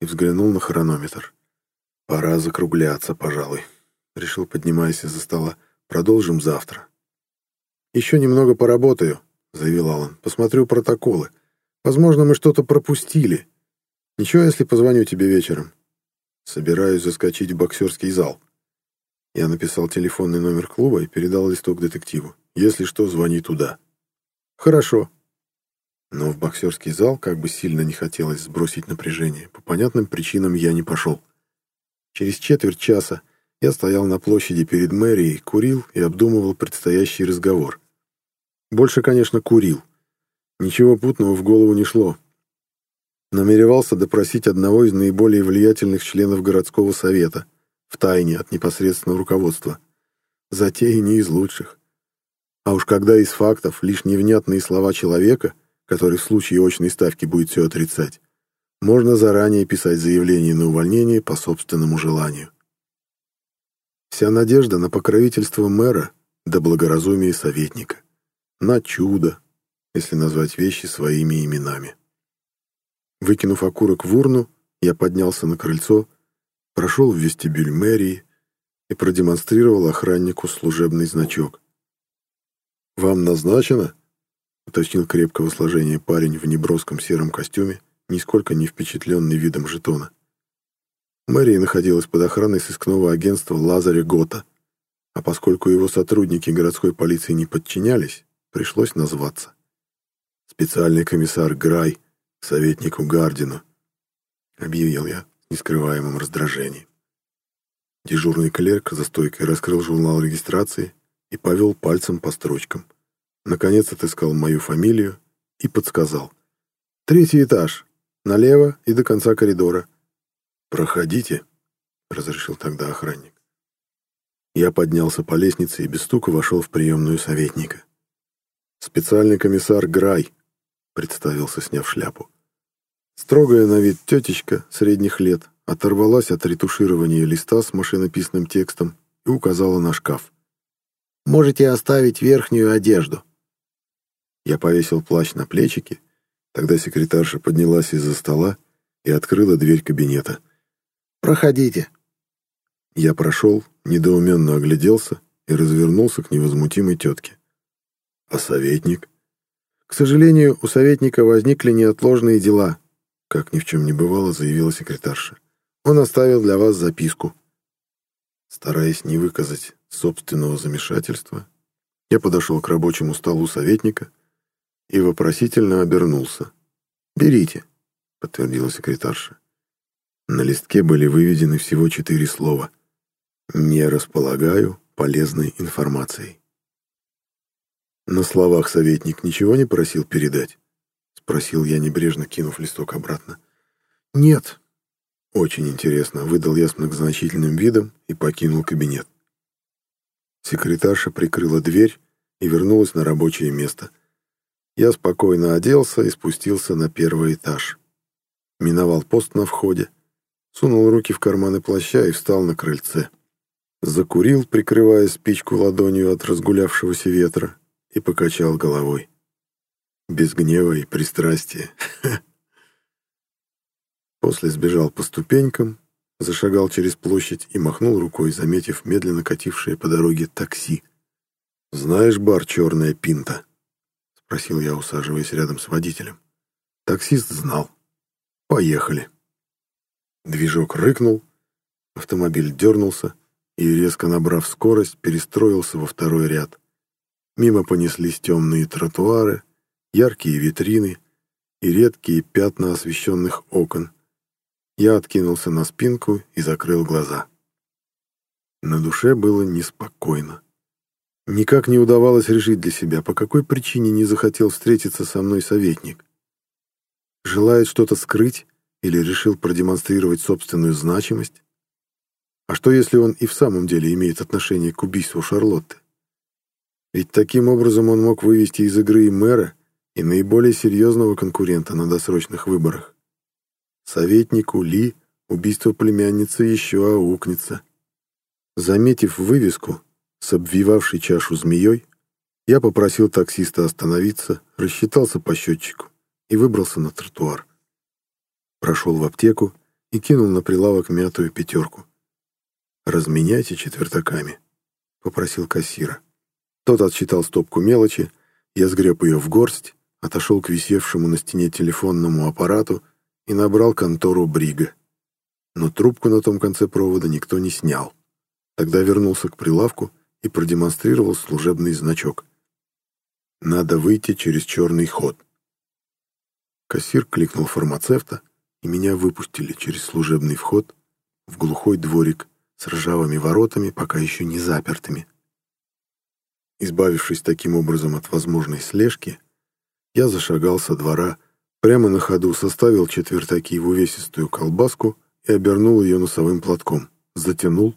и взглянул на хронометр. «Пора закругляться, пожалуй», — решил, поднимаясь из-за стола. «Продолжим завтра». «Еще немного поработаю», — заявил Алан. «Посмотрю протоколы. Возможно, мы что-то пропустили. Ничего, если позвоню тебе вечером?» «Собираюсь заскочить в боксерский зал». Я написал телефонный номер клуба и передал листок детективу. «Если что, звони туда». «Хорошо», но в боксерский зал, как бы сильно не хотелось сбросить напряжение, по понятным причинам я не пошел. Через четверть часа я стоял на площади перед мэрией, курил и обдумывал предстоящий разговор. Больше, конечно, курил. Ничего путного в голову не шло. Намеревался допросить одного из наиболее влиятельных членов городского совета, в тайне от непосредственного руководства. Затеи не из лучших. А уж когда из фактов лишь невнятные слова человека — который в случае очной ставки будет все отрицать, можно заранее писать заявление на увольнение по собственному желанию. Вся надежда на покровительство мэра да благоразумие советника. На чудо, если назвать вещи своими именами. Выкинув окурок в урну, я поднялся на крыльцо, прошел в вестибюль мэрии и продемонстрировал охраннику служебный значок. «Вам назначено?» — уточнил крепкого сложения парень в неброском сером костюме, нисколько не впечатленный видом жетона. Мэрия находилась под охраной сыскного агентства Лазаря Гота, а поскольку его сотрудники городской полиции не подчинялись, пришлось назваться. «Специальный комиссар Грай советнику Гардину», — объявил я с нескрываемым раздражением. Дежурный клерк за стойкой раскрыл журнал регистрации и повел пальцем по строчкам. Наконец отыскал мою фамилию и подсказал. «Третий этаж. Налево и до конца коридора». «Проходите», — разрешил тогда охранник. Я поднялся по лестнице и без стука вошел в приемную советника. «Специальный комиссар Грай», — представился, сняв шляпу. Строгая на вид тетечка средних лет оторвалась от ретуширования листа с машинописным текстом и указала на шкаф. «Можете оставить верхнюю одежду». Я повесил плащ на плечики. Тогда секретарша поднялась из-за стола и открыла дверь кабинета. «Проходите». Я прошел, недоуменно огляделся и развернулся к невозмутимой тетке. «А советник?» «К сожалению, у советника возникли неотложные дела», как ни в чем не бывало, заявила секретарша. «Он оставил для вас записку». Стараясь не выказать собственного замешательства, я подошел к рабочему столу советника и вопросительно обернулся. «Берите», — подтвердила секретарша. На листке были выведены всего четыре слова. «Не располагаю полезной информацией». На словах советник ничего не просил передать? Спросил я, небрежно кинув листок обратно. Нет. Очень интересно, выдал я с многозначительным видом и покинул кабинет. Секретарша прикрыла дверь и вернулась на рабочее место. Я спокойно оделся и спустился на первый этаж. Миновал пост на входе, сунул руки в карманы плаща и встал на крыльце. Закурил, прикрывая спичку ладонью от разгулявшегося ветра, и покачал головой. Без гнева и пристрастия. После сбежал по ступенькам, зашагал через площадь и махнул рукой, заметив медленно катившее по дороге такси. «Знаешь бар «Черная пинта»?» — спросил я, усаживаясь рядом с водителем. Таксист знал. «Поехали». Движок рыкнул, автомобиль дернулся и, резко набрав скорость, перестроился во второй ряд. Мимо понеслись темные тротуары, яркие витрины и редкие пятна освещенных окон. Я откинулся на спинку и закрыл глаза. На душе было неспокойно. Никак не удавалось решить для себя, по какой причине не захотел встретиться со мной советник. Желает что-то скрыть или решил продемонстрировать собственную значимость? А что, если он и в самом деле имеет отношение к убийству Шарлотты? Ведь таким образом он мог вывести из игры и мэра, и наиболее серьезного конкурента на досрочных выборах. Советнику Ли убийство племянницы еще аукнется. Заметив вывеску с обвивавшей чашу змеей, я попросил таксиста остановиться, рассчитался по счетчику и выбрался на тротуар. Прошел в аптеку и кинул на прилавок мятую пятерку. «Разменяйте четвертаками», — попросил кассира. Тот отсчитал стопку мелочи, я сгреб ее в горсть, отошел к висевшему на стене телефонному аппарату и набрал контору Брига. Но трубку на том конце провода никто не снял. Тогда вернулся к прилавку и продемонстрировал служебный значок. «Надо выйти через черный ход». Кассир кликнул фармацевта, и меня выпустили через служебный вход в глухой дворик с ржавыми воротами, пока еще не запертыми. Избавившись таким образом от возможной слежки, я зашагал со двора, прямо на ходу составил четвертаки в увесистую колбаску и обернул ее носовым платком, затянул,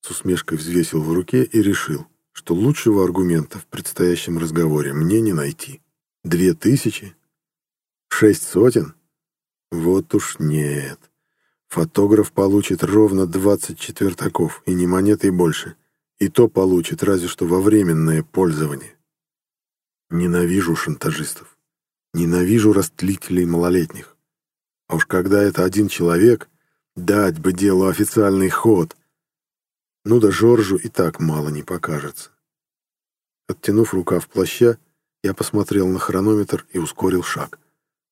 с усмешкой взвесил в руке и решил, что лучшего аргумента в предстоящем разговоре мне не найти. Две тысячи? Шесть сотен? Вот уж нет. Фотограф получит ровно двадцать четвертаков, и не монеты больше. И то получит разве что во временное пользование. Ненавижу шантажистов. Ненавижу растлителей малолетних. А уж когда это один человек, дать бы делу официальный ход. Ну да Жоржу и так мало не покажется. Оттянув рукав плаща, я посмотрел на хронометр и ускорил шаг.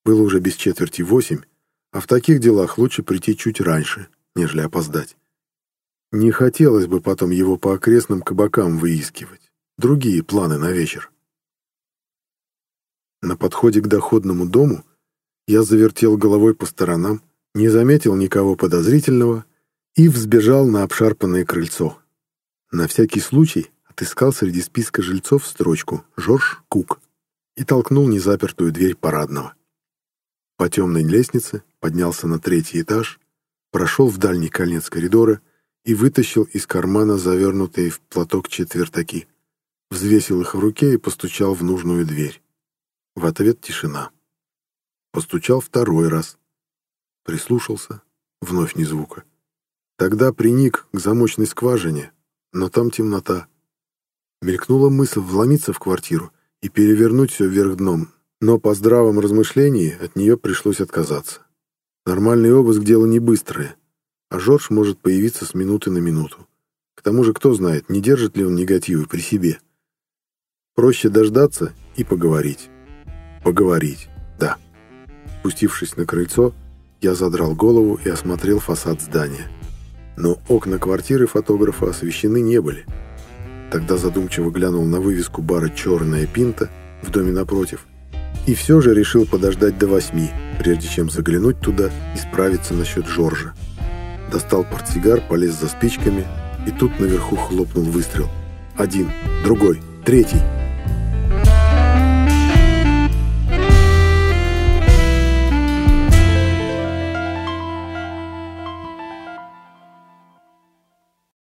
Было уже без четверти восемь, а в таких делах лучше прийти чуть раньше, нежели опоздать. Не хотелось бы потом его по окрестным кабакам выискивать. Другие планы на вечер. На подходе к доходному дому я завертел головой по сторонам, не заметил никого подозрительного и взбежал на обшарпанное крыльцо. На всякий случай отыскал среди списка жильцов строчку «Жорж Кук» и толкнул незапертую дверь парадного. По темной лестнице поднялся на третий этаж, прошел в дальний конец коридора и вытащил из кармана завернутые в платок четвертаки, взвесил их в руке и постучал в нужную дверь. В ответ тишина. Постучал второй раз. Прислушался, вновь ни звука. Тогда приник к замочной скважине, но там темнота. Мелькнула мысль вломиться в квартиру и перевернуть все вверх дном, но по здравом размышлении от нее пришлось отказаться. Нормальный обыск — дело не быстрое а Жорж может появиться с минуты на минуту. К тому же, кто знает, не держит ли он негативы при себе. Проще дождаться и поговорить. Поговорить, да. Спустившись на крыльцо, я задрал голову и осмотрел фасад здания. Но окна квартиры фотографа освещены не были. Тогда задумчиво глянул на вывеску бара «Черная пинта» в доме напротив и все же решил подождать до восьми, прежде чем заглянуть туда и справиться насчет Жоржа. Достал портсигар, полез за спичками, и тут наверху хлопнул выстрел. Один, другой, третий —